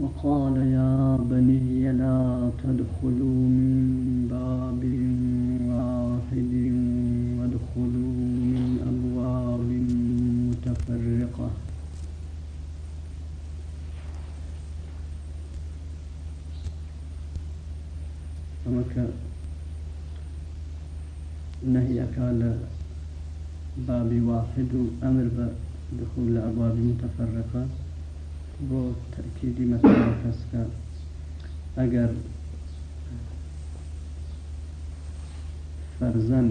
وقال يا بني لا تدخلوا من باب واحد وادخلوا من أبواب متفرقة. فمك نهي كان باب واحد أمر بدخول أبواب متفرقة. بۆ تەکیدی مەسەڵە کەسکە ئەگەر فەرزەن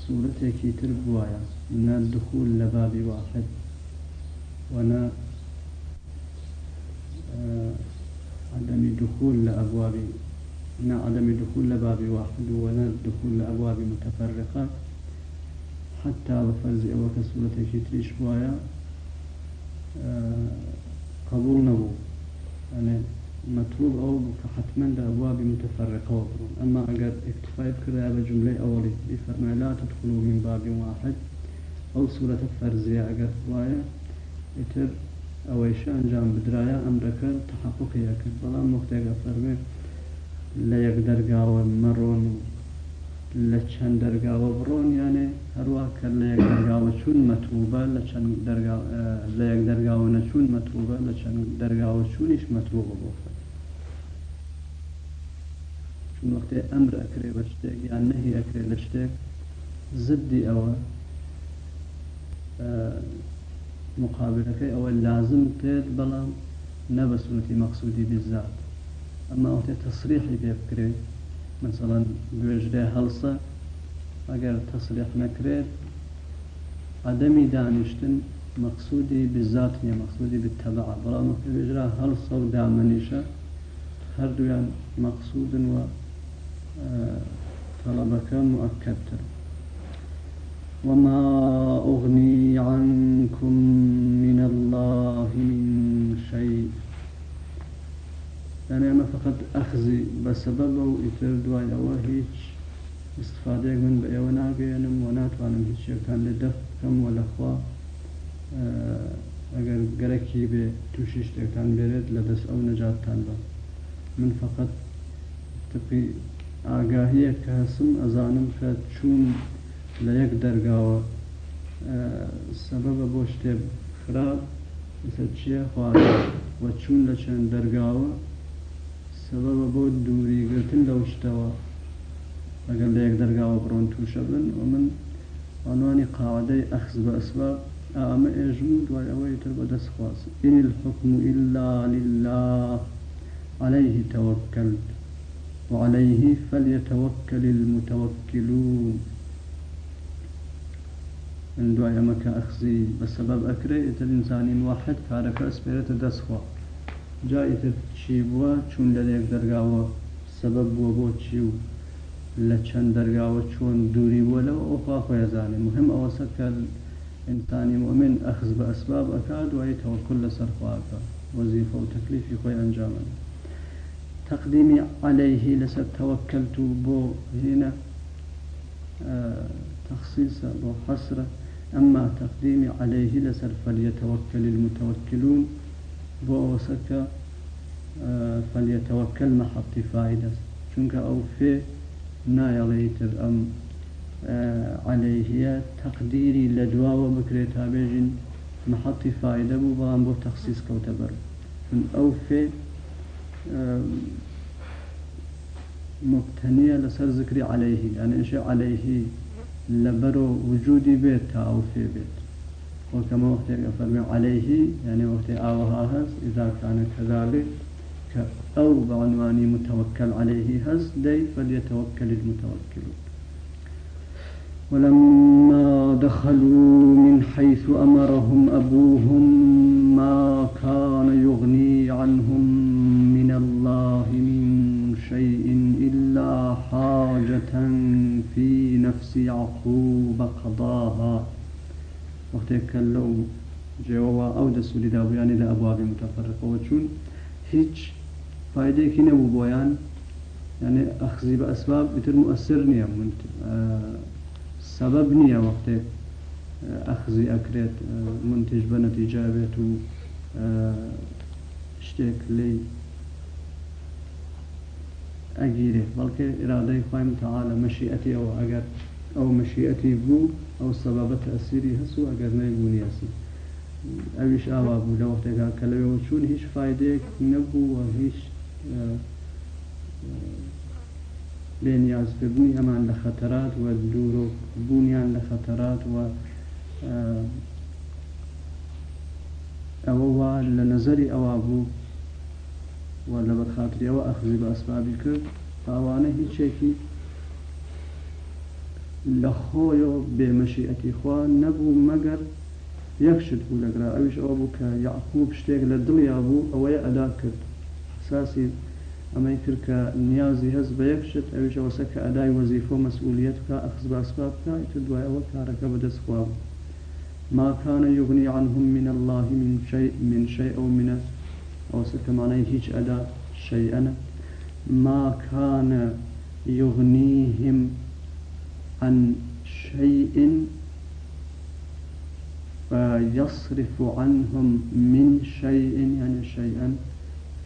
سوورەتێکی تر بواە نە دخول لە واحد. وەنە عدم دخول لأبواب نا عدم دخول لباب واحد. ولا دخول لأبواب متفرقة. حتى بفرز أو كسورة كتريش بوايا قبول نبو يعني مطلوب أو حتما لأبواب متفرقة وبرون أما أجر اكتفاء بكرة بجملة أولي بفرما لا تدخلوا من باب واحد أو سورة فرزية أجر وايا يتر أويش أنجام بدرايا أمرك تحقق يكن بلا مختلف فرمي لا يقدر قاوة مرون لە چەند دەرگاوە بڕۆن یانێ هەروە کە لە یەک دەرگاوە چوون مەتوبە لە چەند لە یەک دەرگاوە نەچوون مەتوبە لە چەند دەرگاوە چوونیش مەتوبە بۆ چون وەختێ ئەمر ئەکرێ بە شتێک یان نەهی ئەکرێ لە شتێک زدی ئەوە مقابلەکەی ئەوە لازم تێت بەڵام نەبەسونەتی مەقصودی بزات. ئەمە ئەوتێ تەسریحی پێ بکرێت. مثلا گوێژرێ هەڵسە ئەگەر تەسریح نەکرێت عدەمی دانیشتن مەقصودی بزات نیە مەقصودی بتەبع بەڵام گوێژرا هەڵسە و دامەنیشە مەقصودن و طلبەکە مؤكدتر وما أغني عنكم من الله من شيء يعني أنا فقط أخزي بسبب أو إتر دواي أو هيج استفادة من بأيونا بينم وناتوانم هيج كان لدف كم ولا خوا ئەگەر گەرەکی بێ تووشی شتێکتان بێرێت لە دەست ئەو نەجاتتان بە. من فقط تقی ئاگاهیە کە هەسم ئەزانم کە چوون لە یەک دەرگاوە سەبەبە بۆ شتێ خراپ چییە؟ خوارد وە چوون لە چەند دەرگاوە سبب بۆ دووریگرتن لەو شتەوە ئەگەر لە یەک دەرگاوە بڕۆن تووشە بن و من عنوانی قاعدەی ئەخز بە ئەسباب ئامە ئێژم دوای ئەوەی تر بەدەست خواست. إن الحكم إلا لله. عليه توكلت وعليه فليتوكل المتوكلون من دعاء مكة أخزي بسبب أكري الإنسان واحد كارك أسبيرة دسخوا جایتر چی بووە چوون لە لێک دەرگاوە سبب بووە بۆ چی و لە چەند دەرگاوە چۆن دووری بووە لەوە ئۆخوا خۆیزانێ مهم ئەوەسە کە ئینسانی مؤمن ئەخز بە ئەسباب ئەکات دوایی تەوەکل لەسەر خواکە. وەزیفە و تەکلیفی خۆی ئەنجامن تقديمي عليه لسر توكلت بو هنا تخصيص بو حسرة أما تقديمي عليه لسر فليتوكل المتوكلون بۆ ئەوسەکە فەلیەتەوەکەل مەحەتی فایدە چونکە ئەو فێ نایەڵێتر ئەم عليهە تەقدیری لە دواوە بکرێت تا بێژین محەتی فایدە بوو بەڵام بۆ تەخصیص کەوتە بەر. ئەو فێ مبتنية لسر ذكري عليه يعني إيش عليه لبرو وجودي بيت أو في بيت وكما وقت فرمي عليه يعني وقت آوها هز إذا كان كذلك أو بعنوان متوكل عليه هز دي فليتوكل المتوكلون ولما دخلوا من حيث أمرهم أبوهم ما كان يغني عنهم من الله من شيء إلا حاجة في نفس يعقوب قضاها. وقتێک کە لەو جێەوە ئەو دەسووری دابیانی لە ئەبوابی متەفرقەوە چوون هیچ فایدێکی نەبوو بۆیان یعنی ئەخزی بە ئەسباب بتر مؤثر نییە. سبب نییە وەختێک ئەخزی ئەکرێت منتیش بە نەتیجا بێت و شتێک لی ئەگیرێ. بەڵکە ئرادەی خۆیم تەعاالە مەشیئەتی ئەوە ئەگەر ئەو مەشیئەتی بوو ئەو سەبابە تەسیری هەسوو ئەگەر نەیبوونی ئەسی ئەویش ئاوا بوو لە وەختێکا کە لەوێەوە چوون هیچ فیدەیەک نەبووە هیچ لێ نیازکردنی ئەمان لە خەتەرات وە دوورۆ بوونیان لە خەتەرات وە ئەوە وا لە نظری ئەوە بوو و لە بەرخاتریەوە ئەخزی بە ئەسبابی کرد. تاوانە هیچێکی ئەوش ئەوە بوو کە یعقوب شتێک لە دڵیا بوو ئەوەیە ئەدا کرد. ساسی ئەمەی کرد کە نیازی هەست بە یەکشت ئەوش ئەوسە کە ئەدای وەزیفۆ مەسئولیت بکە ئەخز باسباب بکە تر دوای ئەوە کارەکە بەدەست خوا بوو ما كان يغني عنهم من الله من شيء من شيء أو من أو ستماني هيج أدا شيئا ما كان يغنيهم عن شيء فيصرف عنهم من شيء يعني شيئا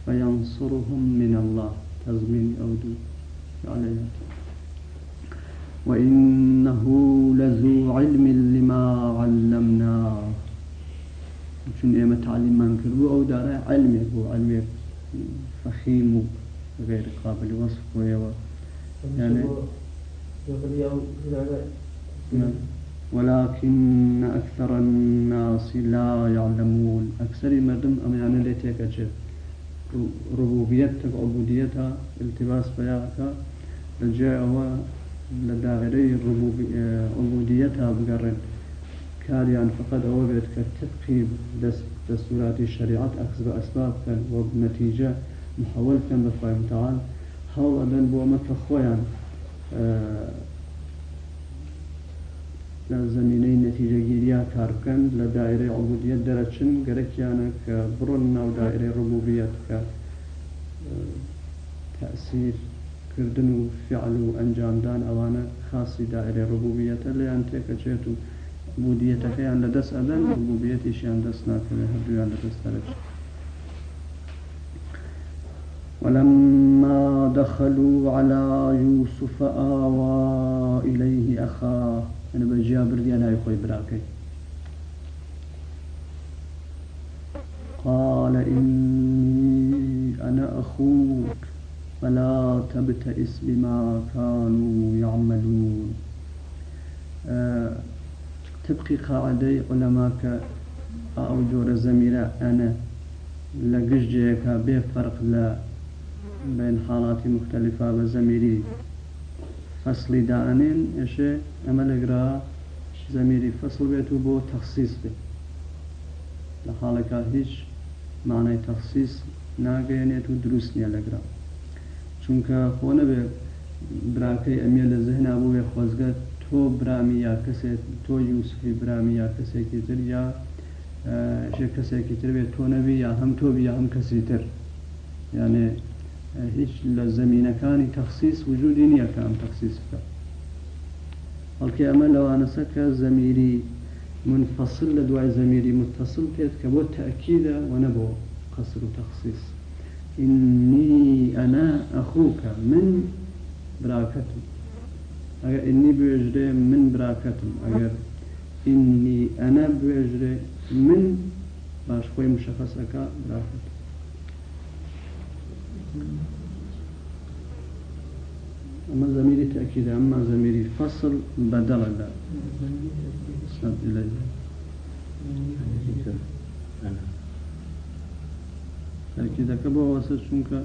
فينصرهم من الله. تزمين أودو عليها. وإنه لذو علم لما علمناه چون ئێمە تعلیمان کردبوو ئەو دارای علمێک بۆ علمێک فەخیم و غێر قابل وەصف بۆیەوە ولكن أكثر الناس لا يعلمون. أكثر مردم أم يعني ليتيك أجل ربوبيتك عبوديتها التباس بياك الجاء هو لداغري عبوديتها بقرن. كاريان فقد أو بيت كتبقي دستورات الشريعة. أخذ بأسباب كان وبنتيجة متعال هەوڵ ئەدەن بۆ ئەمە کە خۆیان لە زمینەی نەتیجەگیریا کار بکەن لە دایرەی عبودیت دەرەچن گەرەکیانە کە بڕۆن ناو دایرەی ڕبوبیت کە تەسیر کردن و فعل و ئەنجامدان ئەوانە خاصی دایرێ ڕبوبیەتە لەیان تێکەچێت و بودیەتەکەیان لە دەست ئەدەن ڕبوبیەتیشیان دەست ناکەوێت هەردوویان لە دەست ولما دخلوا على يوسف آوى إليه أخاه. أنا بجابر ديانا يخوي براكي. قال إني أنا أخوك فلا تبتئس بما كانوا يعملون. أه تبقي قاعدة علماء أو جور زميلة أنا لقجيك بفرق لا. بين حالات مختلفة بزميري فصلي دانين إيشي أما لقرا زميري فصل بيتو بو تخصيص بي لحالك هيش معنى تخصيص ناگەێنێت و دروست نییە لەگرا. چونکە خۆ نەبێ براکەی ئەمێ لە زهنا بوو وێ خۆزگە تۆ برامی یا کەسێت تۆ یوسفی برامی یا کەسێکی تر یا کەسێکی تر بێت تۆ نەبی یا هەم تۆ یا هەم کەسی تر. یانێ هیچ لە زمینەکانی تەخصیص وجودی نییە کە ئەم تەخصیص بکە. بەڵکە ئەمە لەوانەسە کە زەمیری منفصل لە دوای زەمیری متصل پێت کە بۆ تەکیدە و نەبوو قصر و تەخصیص. إني أنا أخوك من براكتم. أجر إني بوجري من براكتم أجر إني أنا بوجري من باش خوي مشخص أكا براكتم أما زميري تأكيد أما زميري فصل بدل لا أسند إليه. تأكيد كبه واسد شنك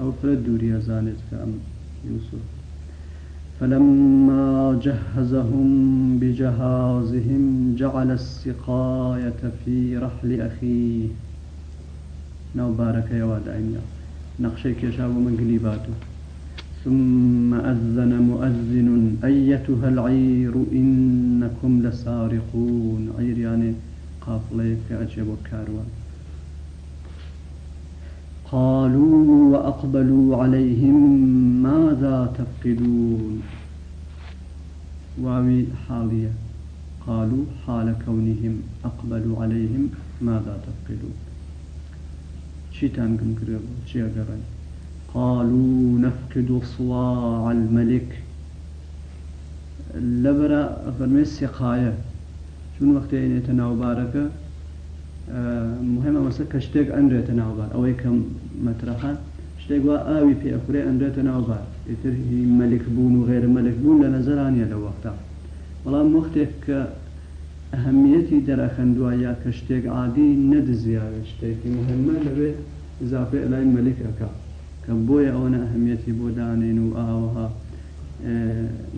أو فرد دوري زانت كأم يوسف فلما جهزهم بجهازهم جعل السقاية في رحل أخيه نو بارك يا واد عينيا نقشي كيشاب من قليباته. ثم أذن مؤذن أيتها العير إنكم لسارقون. عير يعني قافلة كأجب كاروان. قالوا وأقبلوا عليهم ماذا تفقدون؟ واوي حالية. قالوا حال كونهم أقبلوا عليهم ماذا تفقدون؟ چیتان گم کرێ چیە گەڕێن قالوا نفقد صواع الملك. لبرا فرمي سقاية شون وقت ينێتە ناوبارەکە مهمە مەسە کە شتێک ئەندرێتە ناوبار. ئەوەی کەم مەترەخە شتێک وا ئاوی پێ ئەفرێ ئەندرێتە ناوبار. ئیتر هی مەلک بوون و غێر مەلک بوون لە نەزەرانیە لە وەختا بەڵام وەختێک کە ئەهەمیەتی دەرەخەندوایە کە شتێک عادی نەدزیاوێ شتێکی مهمە لەوێ اضافه لای ملک ئەکا کە بۆیە ئەوەنە ئەهمیەتی بۆ دانێن و ئاوەها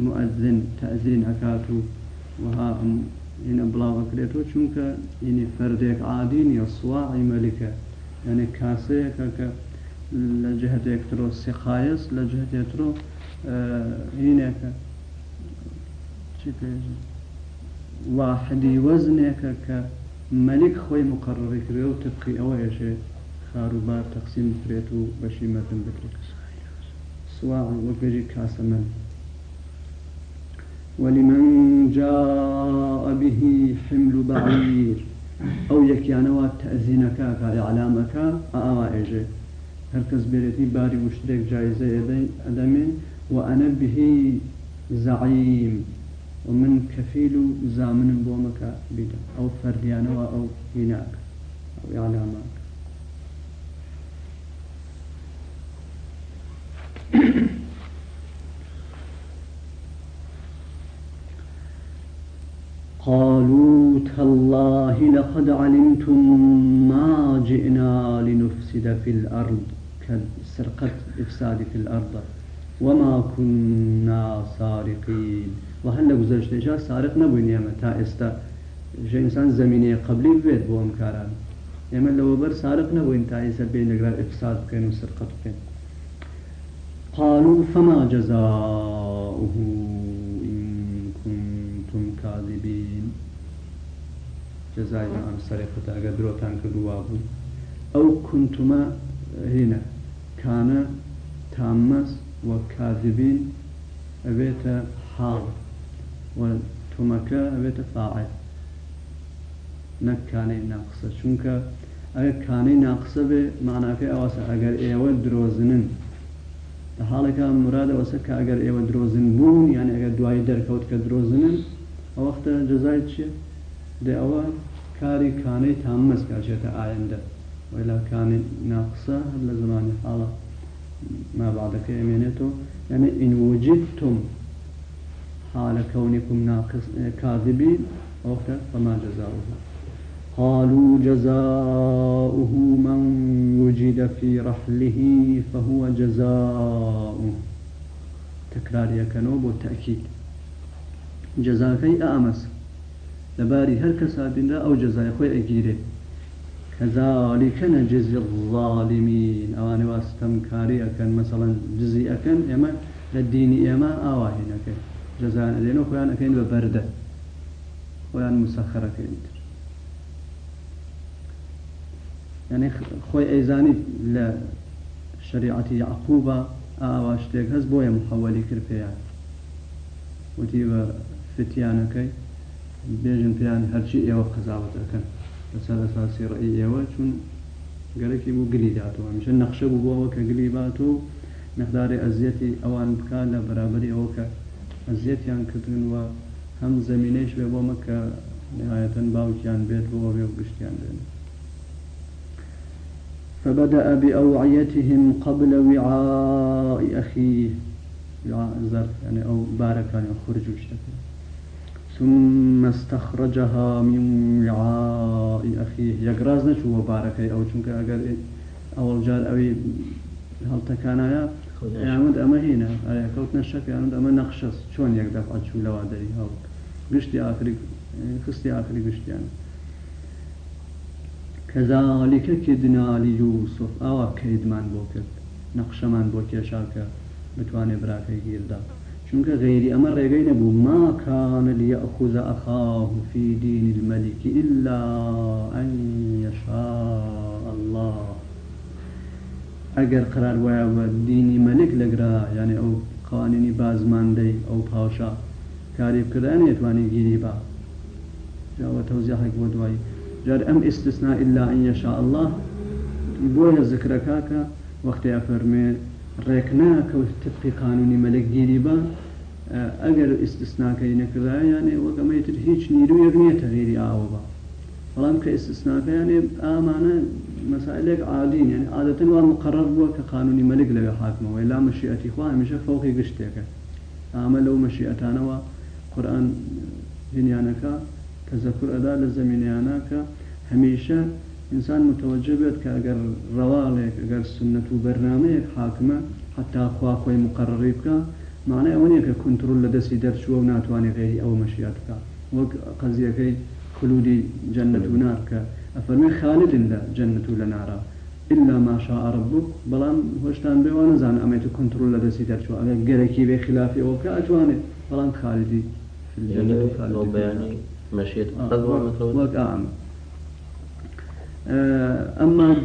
مؤذن تەزین ئەکات و وها بلاغ كريتو چونکە ینی فەردێک عادی نیە سواعی مەلیکە. یعنی کاسەیەکە کە لە جهتێکترۆ سقایس لە جهتێترۆ هینێکە چی پێژن واحدی وەزنێکە کە مەلیک خۆی مقرڕی کرێ و تبقی ئەوە هێشێ خاروبار تەقسیم بکرێت و بەشی مەتن بکرێت. سواع وەگەری ولمن جاء به حمل بعير. أو يكيانوا تأذينك كإعلامك أعوى إيجي هركز بيرتي باري وشتريك جايزة أدمين وأنا به زعيم. ومن كفيل زامن بومك بدا أو فرديانوا أو هناك أو إعلامك. قالوا تالله لقد علمتم ما جئنا لنفسد في الأرض كسرقة إفساد في الأرض وما كنا سارقين. وهل گذشت جا سارق يا متى استا جا إنسان زميني قبلي بيت بو أمكاران يما لو بر سارق نبوين تا إسا بين إفساد كين وسرقة كين قالوا فما جزاؤه إن كنتم كاذبين. جزاء عن سرقة أقدروتان كدوابون أو كنتما هنا كان تامس وكاذبين أبيت و تۆمەکە ئەوێتە فاعل نەک کانەی ناقسە چونکە ئەگەر کانەی ناقسە بێ ماناکەی ئەوەسە ئەگەر ئێوە درۆزنن لە حاڵێکە مرادەوەسە کە ئەگەر ئێوە درۆزن بوون یان ئەگەر دوایی دەرکەوت کە درۆزنن ئەوەختە جزای چیە دێ ئەوە کاری کانەی تامەز کاچێتە ئاەندە ولا کانی ناقسە هەر لە زمانی حاڵە مابعدەکە ئەمێنێتەوە یعنی ئینوجیت تۆم حال كونكم ناقص كاذبين. أوكا فما جزاؤه قالوا جزاؤه من وجد في رحله فهو جزاؤه. تكرار يكنوب والتأكيد. جزاكي أمس. لباري هل كسابين أو جزاء خوي أجيره. كذلك نجزي الظالمين. أواني واستمكاري أكن. مثلا جزي أكن. إما للدين إما آواهن أكن. جزاء لأنه خوان أكن ببردة خوان مسخرة كنت يعني خوي لا شريعة يعقوبة آواش تيك هز بويا محولي كربيان وتيبا فتيانكي بيجن بيان هرشي أيوه قزاوة اكن لسال اساسي رأي أيوه چون قالك يبو قليداتو مشان نقشه بو بوك قليباتو مقدار ازيتي اوان بكان برابري اوك ازيتي ان كتن و هم زمينيش بيبو مكة نهاية باوكيان بيت بو بيو قشتيان بيت فبدأ بأوعيتهم قبل وعاء أخيه. وعاء الزرف يعني أو بارك يعني خرج واشتكى ثم استخرجها من وعاء أخيه. يقراز نشو بارك أو چونك أقر أول جار أوي هل تكانا ئەمەد ئەمە هێنا کەوتنە شەکیانت ئەمە نەخشە چۆن یەکدەف ئەچوو لەوا دەری هەڵ گشتی ئاخری خستی ئاخری گشتیان کەزالیکە کردنالی یوسف ئاوا کەیدمان بۆ کرد نەخشەمان بۆ کێشاکە بتوانێ براکەی گیردا چونکە غێری ئەمە ڕێگەی نەبوو ماکانە لە ئەخوز ئەخاه في دین المەلیکی إلا أن يشاء الله. ئەگەر قرار وایە بە دینی مەلک لەگرا یعنی ئەو قوانینی بازماندەی ئەو پاوشە کاری بکردان نێتوانی گیری با. جاوە تەوزیحێک بۆ دوایی جار أم استثناء إلا أن يشاء الله. بۆیە ذکرەکە وەختی ئەفەرمێ ڕێکناکەوت تبقی قانونی مەلەکگیری بە ئەگەر ئیسtisناکەی نەکردایانێ وەگەمەیتر هیچ نیروی ڕویە تەغیری ئاوە بە بەڵام کە ئیسtisناکەیانێ ئامانە مەسائلێک عادین یعنی عادەتەن وا مقرڕ بووە کە قانونی مەلک لەوێ حاکمەوەی لا مەشیەتی خوا هەمیشە فەوقی گشتێکە. ئامە لەو مەشیەتانەوە قورآن دنیانەکە تەزەکر ئەدا لە زمینیانە کە هەمیشە ئینسان متوجه بێت کە ئەگەر ڕەواڵێک ئەگەر سنت و بەرنمەیەک حاکمە حتا خوا خۆی مقرڕی بکە معنی ئەوە نیە کە کنترل لە دەستی دەرچووە و ناتوانێت غێری ئەو مەشیات بکە. وەک قەزیەکەی خلودی جنة و نار کە ئەفەرمی خالدن لە جنة و لە نارا إلا ما شاء ربك بێ وانەزان ئەمەیت کنترل لە دەستی دەرچوە ئەگەر گەرەکی بێ خلافی ئەوە کە ئەتوانێت بەڵام خالدی. في الجنة يعني بياني مشيت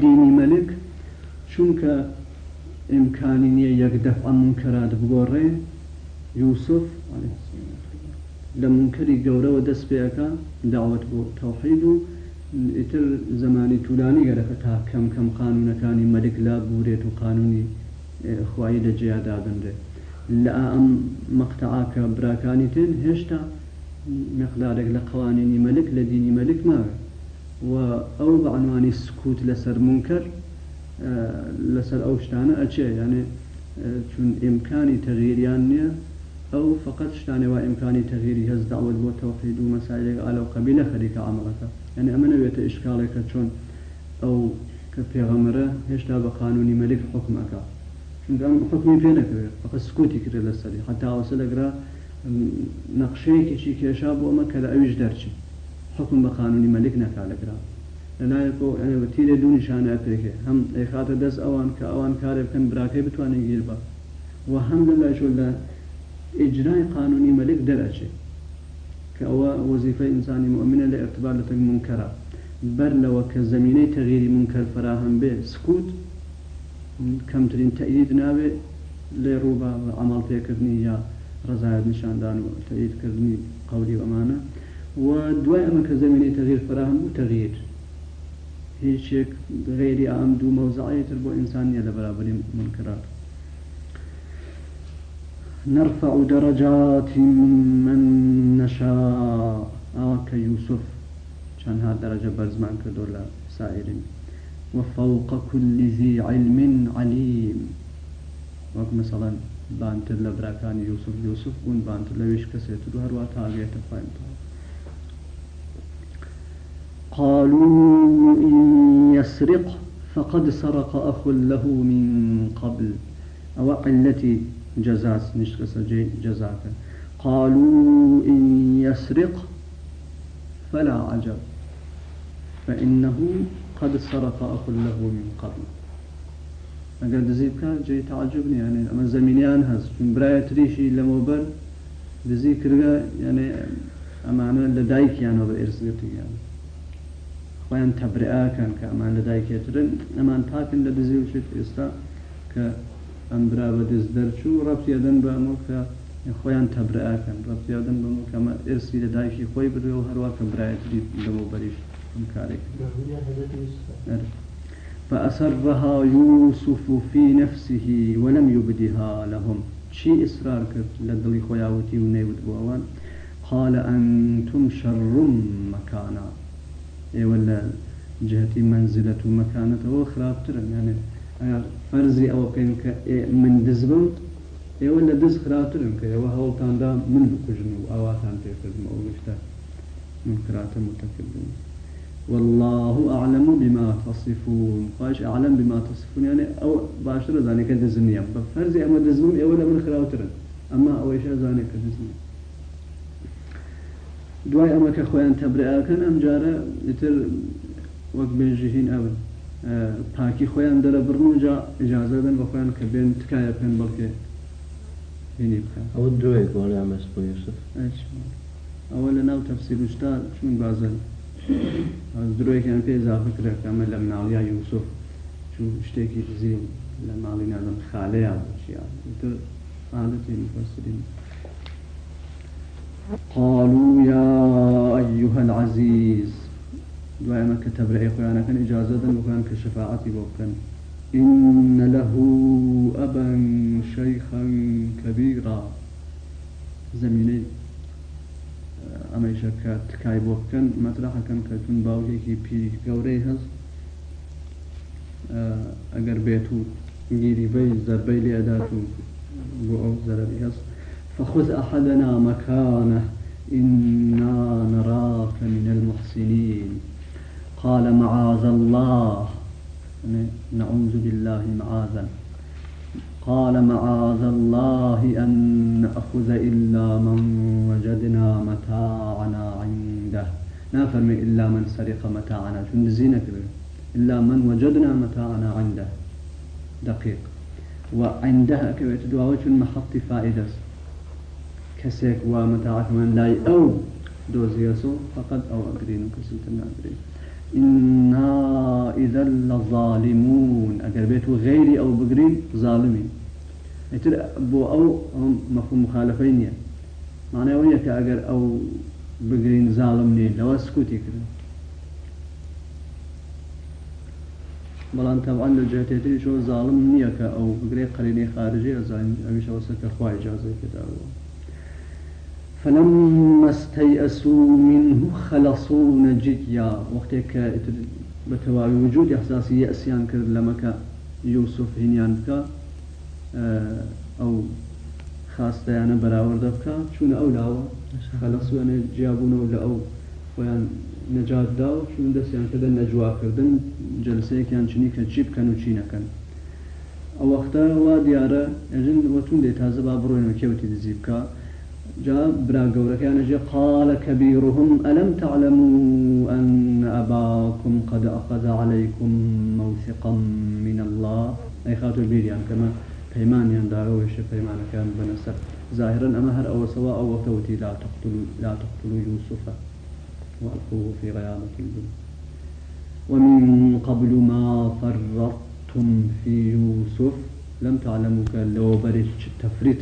دینی مەلک چونکە ئیمکانی نییە یەک دەف ئەم منکەرات بگۆڕێ یوسف لە منکەری گەورەوە دەست پێەکە داوت بۆ تەوحید و ئیتر زمانی توولانی گەرەکە تا کەم کەم قانونەکانی مەلک لا بورێت و قانونی خوایی لە جیادا بنرێت لە ئەم مەقتعاکە براکانی تێن هێشتا مقدارێک لە قوانینی مەلک لە دینی مەلک ماوێت و ئەو بەعنوانی سکوت لەسەر منکەر لەسەر ئەو شتانە ئەچێ یانێ چون ئیمکانی تەغیریان نییە ئەو فقط شتانەوە ئیمکانی تەغیری هەز داوت بۆ تەوحید و مەسایلێک ئالە و قبیلە خەریکە عملەکە. یعنی ئەمە نەوێتە ئشکالێکە چۆن ئەو کە پێغەمەرە هێشتا بە قانونی مەلک حکومەکە چونکە ئەم حکمی پێ نەکرێت فقط سکوتی کرێ لەسەری حتا ئەوسە لەگرا نەقشەیەکیی کێشا بۆ ئەمە کە لە ئەویش دەرچی. حکم بە قانونی مەلک نەکا لەگرا. لەلایەکۆ بە تیرێ دوو نیشانە پێکێ هەم ئێخاتە دەست ئەوان کە ئەوان کارێ بکەن براکەی بتوانێت گیر بە. و هەم لە لایشۆ لە ئیجرای قانونی مەلک دەرەچێت کە ئەوە وەزیفە ئینسانی مؤمنە لە ارتباط لە تەک منکەرە. بەر لەوە کە زمینەی تەغیری منکەر فراهەم بێ سکوت کەمترین تەئید ناوێ لێ ڕووبە عمل پێکردنی یا ڕزایەت نیشاندان و تەئیدکردنی قولی ئەمانە. و دوای ئەمە کە زمینەی تەغیر فراهم بوو تەغیر هیچێک غێری ئەم دوو مەوزعەتر بۆ ئینسانیە لە بەرابری منکرات. نرفع درجات من نشاء. ئەوە کە یوسف چەندها دەرەجە بەرزمان کردو لە سائرین وفوق كل ذي علم عليم. وەک مثلا بانتر لە براکانی یوسف یوسف بوون بانتر کەسێت و هەروە تاگێتە خوێنتەوە قالوا إن يسرق فقد سرق أخ له من قبل. أو علتي جزاس نشكس جزاك قالوا إن يسرق فلا عجب فإنه قد سرق أخ له من قبل. ئەگەر دزی بکە جێ تعجبنی یانێ ئەمە زمینیان هەست چون برایە تریشی لەمەوبەر دزی کردگە یانێ ئەمانە لە دایکیانەوە بە ئێرسگرتیان خۆیان تەبرعاکەن کە ئەمان لە دایکێترن ئەمان تاکن لە دزی وشت ئێستا کە ئەم برا بە دز دەرچوو ڕەفتیدەن بە ئەمەکە خۆیان تەبرعاکەن ڕەفتیادن بە کەمە ئرسی لە دایکی خۆی بدوێ و هەروە کە برایەتری لەمە بەریش کارێک. فأسرها يوسف في نفسه ولم يبدها لهم. شي إصرار كرت لدلي خوياوتي ونيود بوان قال أنتم شر مكانا. ولا جهتي منزلة ومكانة وخرابتر يعني ئەوە بکەین کە من دز بم ئێوە لە خراوترم کە ئێوە هەوڵتاندا من بکوژن و ئاواتان پێکردم ئەو گشتە من کراتە متەکردن والله أعلم بما تصفون فاش أعلم بما تصفون يعني أو باشتر ذلك دزنيا بفرز أما دزمم أولا من خراوتر أما أويش ذلك دزنيا دوای ئەمە کە خۆیان تەبرئکەن ئەم جارە ئتر وەک بێژهین ئەوە پاکی خۆیان دەرە بڕن و جا ئجازە بن بە خۆیان کە بێن تکایە پێن بەڵکێ. هێنی بکەن ئەوە درۆی گۆڵ ئەمەس بۆ یوسف. ئەوە لە ناو تەفسیرشتا چون بازن. درۆیەکیان پێ زافە کرێت ئەمە لە مناڵیا یوسف چون شتێکی زی لە ماڵی نادەم خالەیە عادەتی مفسرین. قالوا يا أيها العزيز کە تەبرەی خۆیانەکەن ئیجازە دەن بخۆیان کە شفاعەتی بۆ بکەن إن له أبا شيخا كبيرا زميني ئەمەیشە کە تکای بۆ بکەن مەترراحەکەن کە چون باوکێکی پیری گەورەی هەست ئەگەر بێت و گیریبەی زەربەی لێدات و بۆ ئەو زەرەبی هەست فخذ أحدنا مكانه إنا نراك من المحسنين قال معاذ الله. نعوذ بالله معاذا. قال معاذ الله أن نأخذ إلا من وجدنا متاعنا عنده. نافرم إلا من سرق متاعنا. شو زينك إلا من وجدنا متاعنا عنده. دقيق. وعندها كبيت دواوة محط فائدة؟ كسيك ومتاعك من لا أو دوزيسو فقد أو أقرين كسلتنا أقرين إنا إذا لظالمون. أجر بيت غيري أو بقرين ظالمين يتر بو أو هم مفهوم مخالفين يعني معناه ويا كأجر أو بقرين ظالمني لو سكوتي كده بلان طبعا لو جهتي شو ظالم نية أو بقري قريني خارجي أزاين أبي شو سكر خواي جازي كده فلما استيأسوا منه خلصوا نجيا وقتك بتواوي وجود إحساسي يأسيان كر لمكا يوسف هنيان بكا أو خاصة أنا براورد بكا شون أو لاوا خلصوا أنا جابونا ولا أو ويان نجات داو. شون دس يعني كذا نجوا كردن جلسة كان شني شيب كانوا شينا كان أو وقتها هو ديارة أجن وتون ديت هذا بابروين كيوتي دزيبكا جاء برا كان جاء قال كبيرهم ألم تعلموا أن أباكم قد أخذ عليكم موثقا من الله؟ أي خاطر بيريان كما فيمان يندارو وش فيمان كان بنسب ظاهرا أما هر أو سواء أو توتي لا تقتلوا لا تقتلوا يوسف. وألقوه في غيابة الجب ومن قبل ما فرطتم في يوسف لم تعلموا لو بريش تفريط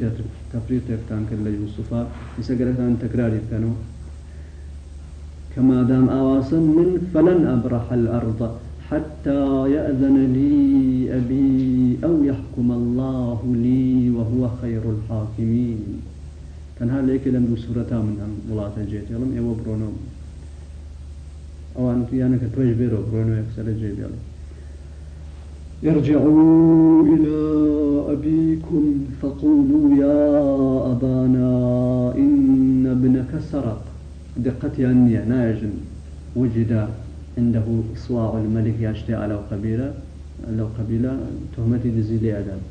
تفريط كان ليوسف يسجل كان تكرار كانوا كما دام أواصل من فلن أبرح الأرض حتى يأذن لي أبي أو يحكم الله لي وهو خير الحاكمين. تنها ليك لم سورة من أم ولا تجيت يلم إيوه برونو أو أنت يعني كتوج بيرو برونو يكسر جيب يلم يرجعوا إلى أبيكم فقولوا يا أبانا إن ابنك سرق. دقة يعني ناجن وجد عنده إصواع الملك يشتي على قبيلة لو قبيلة تهمتي دزيلي أدم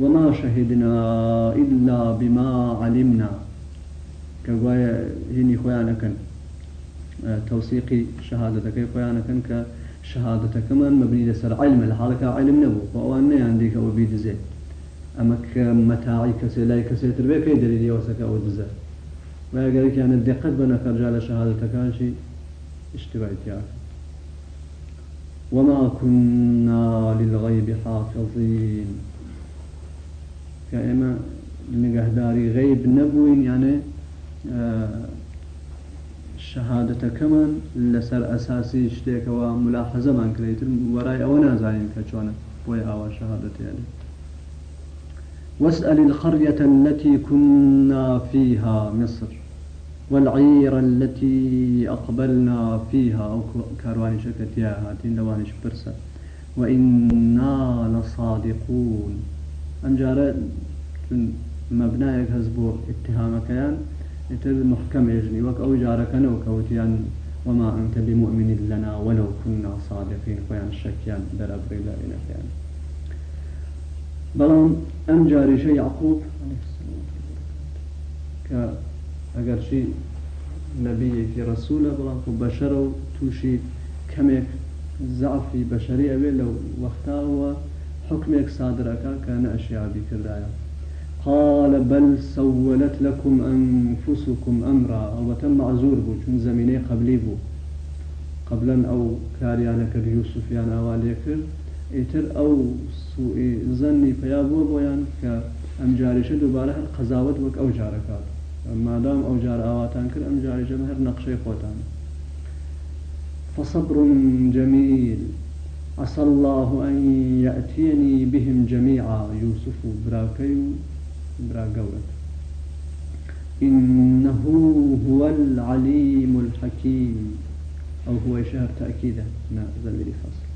وما شهدنا إلا بما علمنا. كقوايا هني خويانا كان توثيقي شهادتك خويانا كان ك شهادة كمان مبني لسر علم الحالك علم بيد زين أما كمتاعي كسي لا كسي تربية كي دليل يوسك أو دزر ما قال لك يعني الدقة بنا رجال شهادة كان شيء اشتباهي يعني وما كنا للغيب حافظين. كأما نقهداري غيب نبوين يعني آه شهادة كمان لسر أساسي شتيك وملاحظة من كريت وراي أو نازعين كشوانا بوي أو شهادة يعني. واسأل القرية التي كنا فيها مصر والعير التي أقبلنا فيها أو كارواني شكت يا هاتين لواني برسة وإنا لصادقون. أنجارة مبنايك هزبو اتهامك يعني. يتر محكم يجني وك أو جارك نو كوتيان وما أنت بمؤمن لنا ولو كنا صادقين يعني بلان أم جاري شيء يعقوب عليه السلام ك أجر شيء نبي في رسوله بلان بشروا توشي كمك ضعفي بشري أبي لو وقتها هو قال بل سولت لكم أنفسكم أمرا أو تم معزور بو زميني قبلي بو. قبلا أو كاريانا كر يوسف كر إتر أو سوء ظني فيابو بويان كأم جارشة دوباره القزاوت وك أو جاركات ما دام أو جار آواتان كر أم جارشة نقشي خوتان فصبر جميل. عسى الله أن يأتيني بهم جميعا يوسف إنه هو العليم الحكيم. أو هو شهر تأكيدا ما ذلك فصل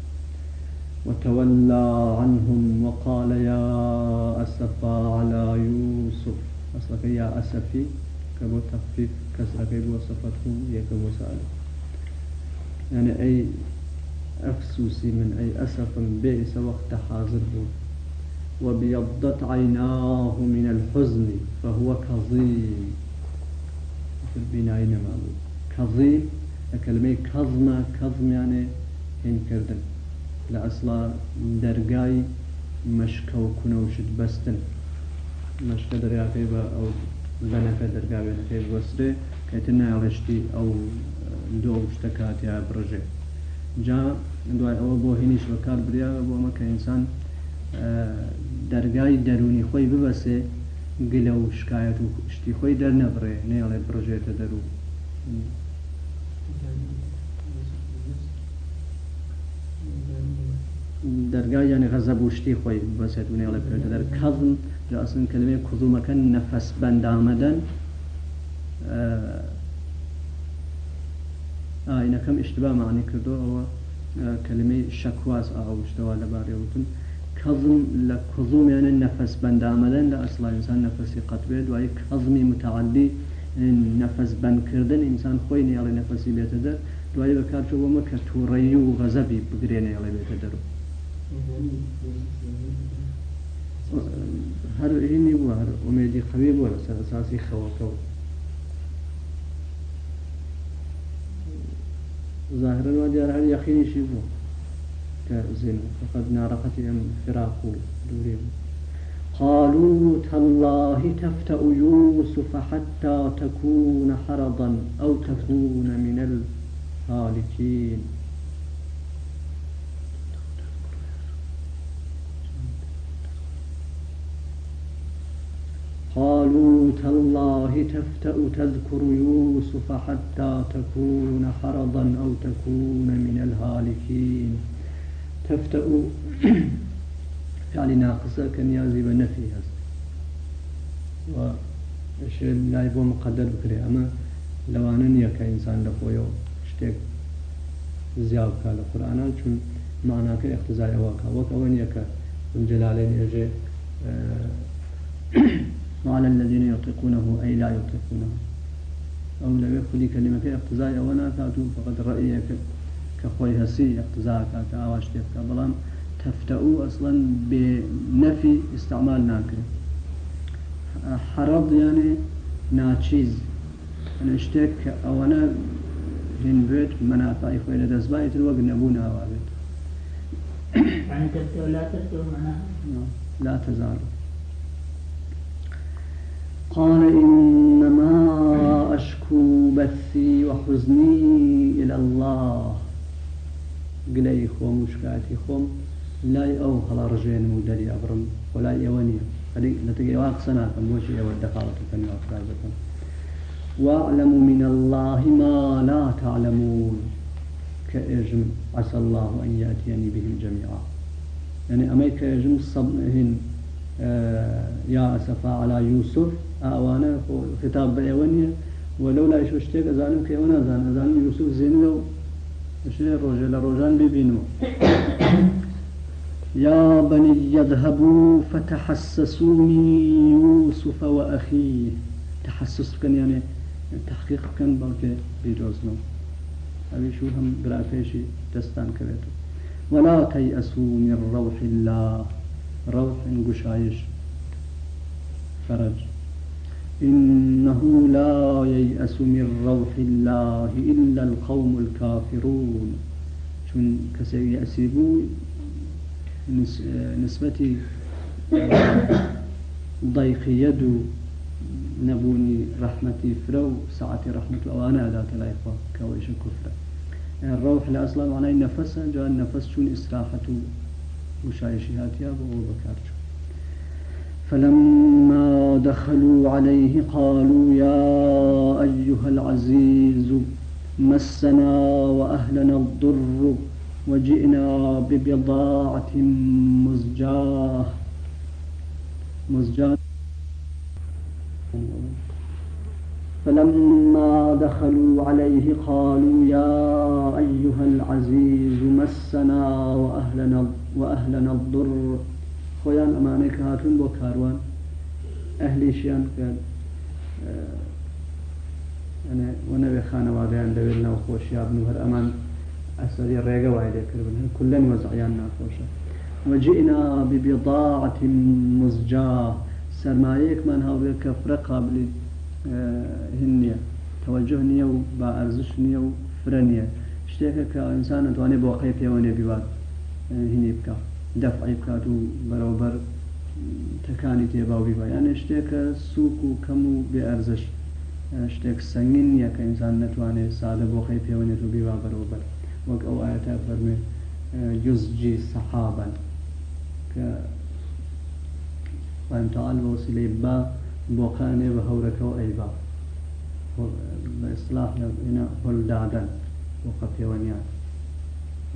وتولى عنهم وقال يا أسفا على يوسف. أصلك يا أسفي كبو تخفيف كسرك وصفته يكبو سأل يعني أي أفسوسي من أي أسف بئس وقت حاضر وبيضت عيناه من الحزن فهو كظيم. بناي نمابو كظيم كلمة كظمة كظم يعني هين كردن لأصلا درقاي مشكە و کوونە وشت بەستن. مەشکە دەریاقی بە ئەو بەنەکە دەرگاوێنەکەی بەستێ کەتە ناڵشتی ئەو دۆ شتە کاتیا بڕژێ. جا دوای ئەوە بۆ هینیش بەکار بریا بۆ ئەمە کە ئینسان دەرگای دەرونی خۆی ببەسێ گلە و شکایەت و شتی خۆی دەرنەبڕێ نێڵێ بڕژێتە دەرو. دەرگای یانی غەزەب و شتی خۆی بەسێت و نێڵێ پێێتە دەر کەزم جاسن کلمێ کوزومەکە نەفەس بەندامەدەن ئاینەکەم اشتبا معنی کردو ئەوە کلمەی شەکواز ئاوشتەوە لەبارێوتن کەزم لە کوزومیانە نەفەس بەندامەدەن لە ئەسڵ ئینسان نەفەسی قەتبێت دوای کەزمی متعادی نەفەس بەندکردن ئینسان خۆی نێڵی نەفەسی بێتە دەر. دوای بەکارچەوەمە کە تووڕێی و غەزەبی بگرێنێڵێ بێتە دەرو هەر هینی بووە هەر ئومێدی قەوی بووە لەسەر ئەساسی خەوەکەوت ظاهرا وديار على يقين شيبو كزين فقد نارقت أم فراق دوريم قالوا تالله تفتأ يوسف حتى تكون حرضا أو تكون من الهالكين قالوا تالله تفتأ تذكر يوسف حتى تكون حرضا أو تكون من الهالكين. تفتأ فعل ناقصة كنيازي بنفي هست وشي لا يبو مقدر بكري. أما لو أنا نيك إنسان شتيك زياب كان القرآن چون معناك اختزاء واكا وكا ونيك الجلالين يجي وعلى الذين يطيقونه أي لا يطيقونه. أو لو يخلي كلمة اقتزاء وأنا كاتو فقد رأيك کە خۆی هەسی اقتزاکە کە ئاوا شتێ بکە. بەڵام تەفتە و ئەسڵەن بێ نەفی ئستعمال ناکرێت حرەڵ یانێ ناچیز. شتێک کە ئەوەنە هین بێت مەناتای خۆی لە دەستبای تر وەک نەبوو ناوا بێت. لا تزال. قال إنما أشكو بثي وحزني إلى الله. قلي خوم وشكاتي خوم لا أو خلا رجين مدري أبرم ولا يواني لتقي واق سنة موشي أو الدقالة كان أفرازكم واعلم من الله ما لا تعلمون كإجم عسى الله أن يأتيني بهم جميعا. يعني أميك إجم صبهن آه يا أسفا على يوسف ئاوانە خطاب بە ئێوە نییە. وەلو لای شو شتێک ئەزانم کە ئێوە نازان ئەزانم یوسف زێنە و شێ ڕۆژێ لە ڕۆژان ببینەوە يا بني يذهبوا فتحسسوا من يوسف وأخيه. تحسس كان يعني تحقيق كان بلكي بيجوزنو أبي شو هم برأفيشي دستان كريتو ولا تيأسوا من روح الله. روح قشايش فرج. إنه لا ييأس من روح الله إلا القوم الكافرون. شون كسي يأسبو نسبتي ضيق يد نبوني رحمتي فرو ساعتي رحمة أوانا ذات الأيقوى كويش كفر. الروح لأصلا معناه النفس جاء النفس شون إسراحة وشايشهات يا أبو بكر فلما دخلوا عليه قالوا يا أيها العزيز مسنا وأهلنا الضر وجئنا ببضاعة مزجاة. مزجاة. فلما دخلوا عليه قالوا يا أيها العزيز مسنا وأهلنا, وأهلنا الضر خۆیان ئەمانەی کە هاتون بۆ کاروان ئەهلیشیان کرد وەنەوێ خانەوادەیان دەوێت ناو خۆشیابن و هەر ئەمان ئەسەری ڕێگە وای دەکردن هەر کولەن وەزعیان ناخۆشە. وەجئنا ببضاعة مزجاة سەرمایەکمان هاوڕێت کە فرە قابلی هن نییە. تەوەجه نییە و با ئەرزش نییە و فرە نییە. شتێکە کە ئینسان دەتوانێت بۆ قەی پەیوەێ بیوات هینی بکە. دەفعی بکات و بەرەوبەر تەکانی تێباو بیوە یانە شتێکە سووک و کەم و بێ ئەرزش. شتێک سەنگین نیە کە ئینسان نتوانێت سادە بۆ خەی پەیوەێت و بیوا بەرەوبەر. وەک ئەو ئاەتە فەرمێ جزجی سەحابن. کە تعال بەوسیلەی با بۆقانێ بە هەورەکە و ئەیبا بە ئیسلاح لە هەلدادن بۆ قەپێوەنیان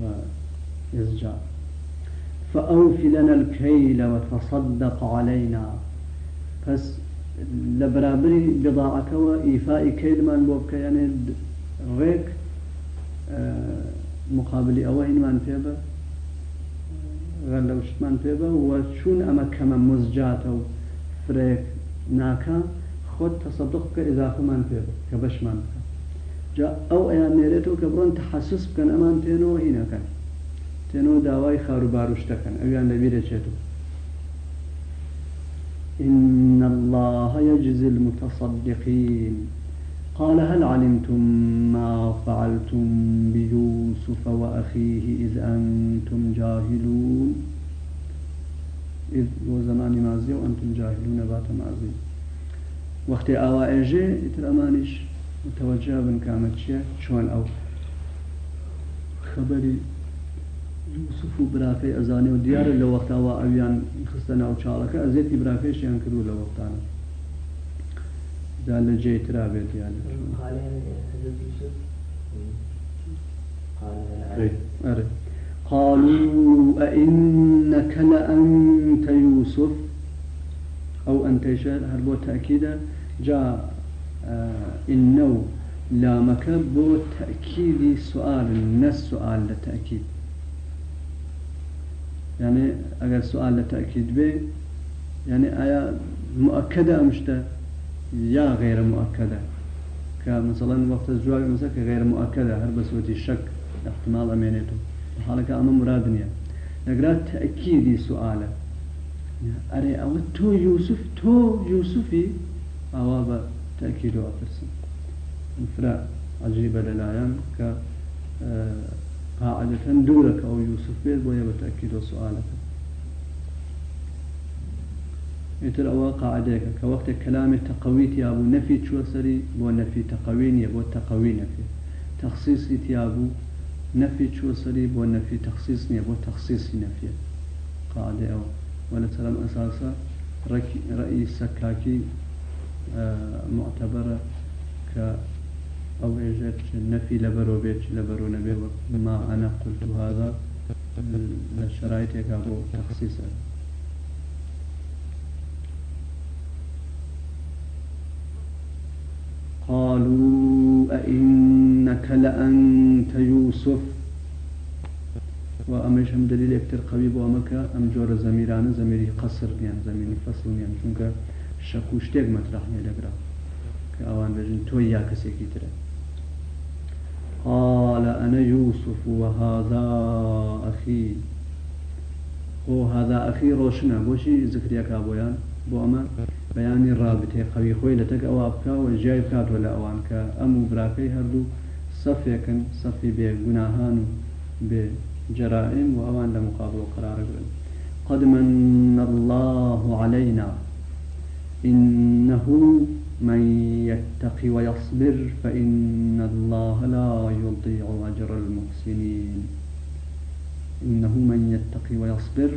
وإزجاء فأوف لنا الكيل وتصدق علينا. بس لبرابري بضاعك وإيفاء كيل من بوبك يعني ريك مقابل أوين من فيبا غير لو شتمان فيبا وشون أما كما مزجاته فريك ناکە خۆت تەسەدق بکە ئضافەمان پێ کە بەشمان بکە جا ئەو ئەیان نێرێتەوە کە بڕۆن تحسس بکەن ئەمان تێنەوە هینەکەن تێنەوە داوای خاور باروشتەکەن. ئەویان لەبیرەچێتەوە إن الله يجزي المتصدقين. قال هل علمتم ما فعلتم بيوسف وأخيه إذ أنتم جاهلون؟ إذ وزمان مازي وأنتم جاهلون بات مازي وقت أوا إجي يتر متوجه بن كامت شيء شوان أو خبري يوسف برافي أزاني وديار لو وقت أوا أويان خستنا أو شالك أزيتي برافي شيء كدو لو وقت أنا دال جيت رابط يعني قال يوسف قال قالوا أئنك لأنت يوسف أو أنت شهر هل تأكيدا جاء إنه لامك بو تأكيد سؤال نس سؤال للتأكيد يعني أجل سؤال للتأكيد به يعني آية مؤكدة أمشتا يا غير مؤكدة كمثلا وقت الزواج مثلا غير مؤكدة هل بس ودي الشك احتمال أمينته حالك أما مراد نيا نقرأ تأكيدي سؤاله. أري أو تو يوسف تو يوسفي أواب تأكيد وأفرسن فرا عجيبة للايان ك آه، قاعدة دورك أو يوسف بيت بويا بتأكيد سؤالك. مثل أو قاعدة كوقت كلام تقويت يا أبو نفي شو سري؟ بو نفي تقوين يا أبو تقوي نفي. تخصيص يا أبو نفي شو سري؟ بو نفي تخصيص بو تخصيص نفي. قاعدة أو. ولا سلام أساسا رأي سكاكي آه، معتبرة ك أو إيجاد نفي لبرو بيت لبرو نبي ما أنا قلت هذا لشرائطك أبو تخصيصا. قالوا أئنك لأنت يوسف. وأمش هم دليل أكتر قوي بو أمك؟ أم جور زميران زميري قصر يعني زميري فصل يعني چونك شكو شتيق مطرح لقرا كأوان بجن توي يا كسيكي ترى قال أنا يوسف وهذا أخي. وهذا أخي روشنا. بوشي زكريا كابويان بۆمە بەیانی ڕابێ قەوی خۆی لە تەک ئەوە بکە و ژای بکاتوە لە ئەوان کە ئەم و براکەی هەردوو سەفێکن سەفی بێ گوناهان و بێ جەرائم و ئەوان لە مقابل و قرارگرن قد من الله علينا. إنه من يتقي ويصبر فإن الله لا يضيع أجر المحسنين. إنه من يتقي ويصبر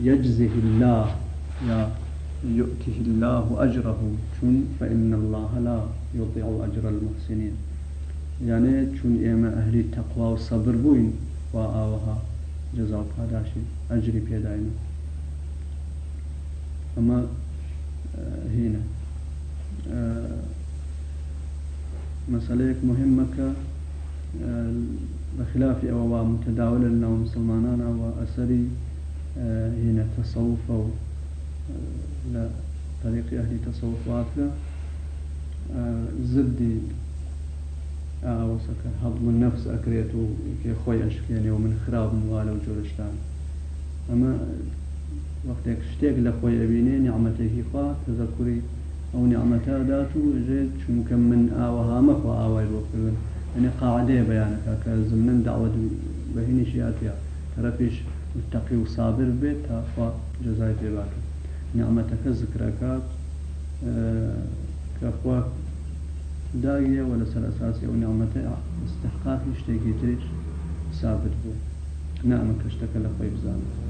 يجزه الله يا يؤته الله أجره شن فإن الله لا يضيع أجر المحسنين. یانێ چون ئێمە ئەهلی تەقوا و سەبر بووین وا ئاوەها جەزا و پاداشی ئەجری پێداین ئەمە هینە مەسلەیەک مهمەکە بخلاف أو متداول لنا مسلمانان أو أسري هنا تصوف أو لا طريق أهل تصوف واتك زبدي ئاوەسەکە هەڵم نەفس ئەکرێت و خۆی ئەشکێنێ و من خراپ مووالە و جۆرشتان ئەمە وەختێک شتێک لە خۆی ئەبینێ نیعممەتێکی خوا تەزەکوری ئەو نیعممەتادات و ژێت چونکە من ئاوەهامەخوا ئاوای بۆکردن ئەنێ قاعدەیە بەیانەکە کە زمنن داوت بەهینی شیاتیا تەرەفیش متقی و سابر بێت تاخوا جزای پێباکە نیعممەتەکە ذکرەکە کەخوا داگیە وە لەسەر ئەساسی ئەو نعمەتە استحقاقی شتێکی تریش ثابت بوو. نامە کەشتەکە لە خۆی بزانێت.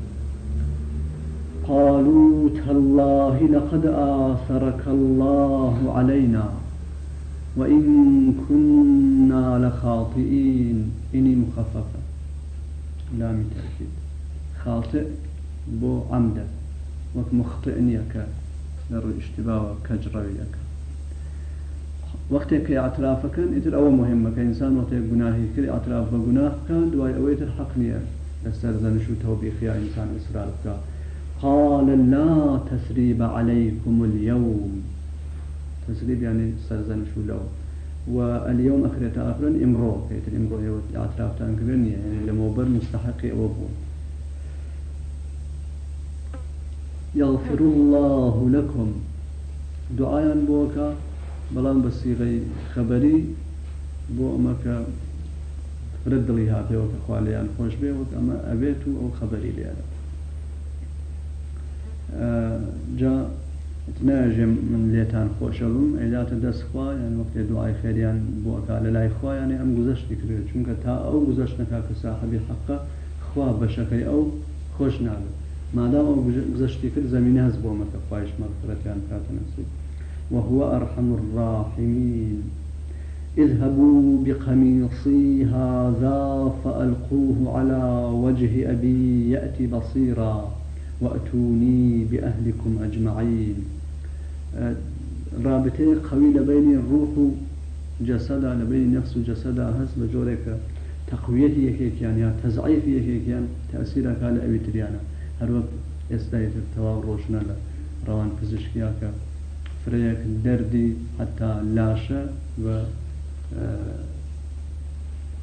قالوا تالله لقد آثرك الله علينا وإن كنا لخاطئين. إني مخففة لام تأكيد. خاطئ بو عمدا وك مخطئ يك لرو اشتباه كجرويك وەختێک کە ئاطرافەکەن ئیتر ئەوە مهمە کە ئینسان وەختێک گوناهی کرد ئاطراف بە گوناهکان دوای ئەوەی تر حەق نییە لەسەر زەنش و قال لا تسريب عليكم اليوم. تسريب يعني سرزنش لو واليوم أخرت آخرا إمرو. كيت الإمرو هي أعتراف تانكرني يعني لموبر مستحق أبو يغفر الله لكم. دعاء بوكا. بەڵام بە سیغی خەبەری بۆ ئەمەکە فرد دڵی هاتێەوە کە خوا لیان خۆش بێ وەک ئەمە ئەبێت و ئەو خەبەری لێرە جا ناژێم من لێتان خۆشە بم. ئەیداتە دەستخوا یان وەختێ دوعای خێریان بۆکە لە لای خوایانێ ئەم گوزەشتی کرێت چونکە تا گوزەش نەکا کە ساحبی حەقە خوا بەشەکەی ئەو خۆش نابێت مادام ئەو گزەشتی کرد زمینە هەست بۆ مەکە خوایش مەغفرەتیان کاتە نەسیب وهو أرحم الراحمين اذهبوا بقميصي هذا فألقوه على وجه أبي يأتي بصيرا وأتوني بأهلكم أجمعين. رابطه قوي بين الروح جسدا لبين نفس جسدا هز بجورك تقويته يكيك يعني تزعيف يكيك يعني تأثيرك على أبي تريانا هر وقت استايت التواو روشنا روان پزشکیاکە فرەیەک دەردی حتا لاشە بە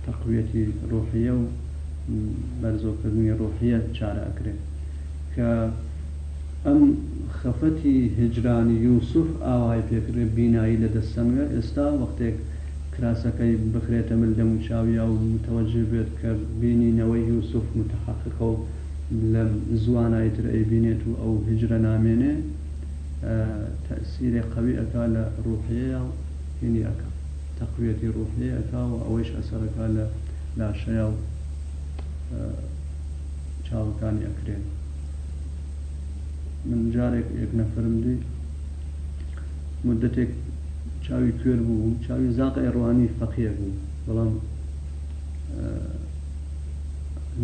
تەقوێتی ڕۆحیە و بەرزۆکردنی ڕۆحیە چارە ئەکرێت کە ئەم خەفەتی هجرانی یوسف ئاوای پێکرێ بینایی لە دەستەنگە ئێستا وەختێک کراسەکەی بخرێتە مل لە موچاویا و متەوەجه بێت کە بینینەوەی یوسف متحققە و لە زوانای تر ئەیبینێت و ئەو هجرە نامێنێ تەسیری قوی ئەکا لە ڕوحەیە و هینیەکە تەقوێتی ڕوحەیە ئەکا و ئەوەیش ئەسەرەکە لە لاشەیە و چاوەکانی ئەکرێن. من جارێک یەک نەفرم دی. مدتێک چاوی کوێر بوو چاوی زاق ئێڕوانی فەقیە بوو. بەڵام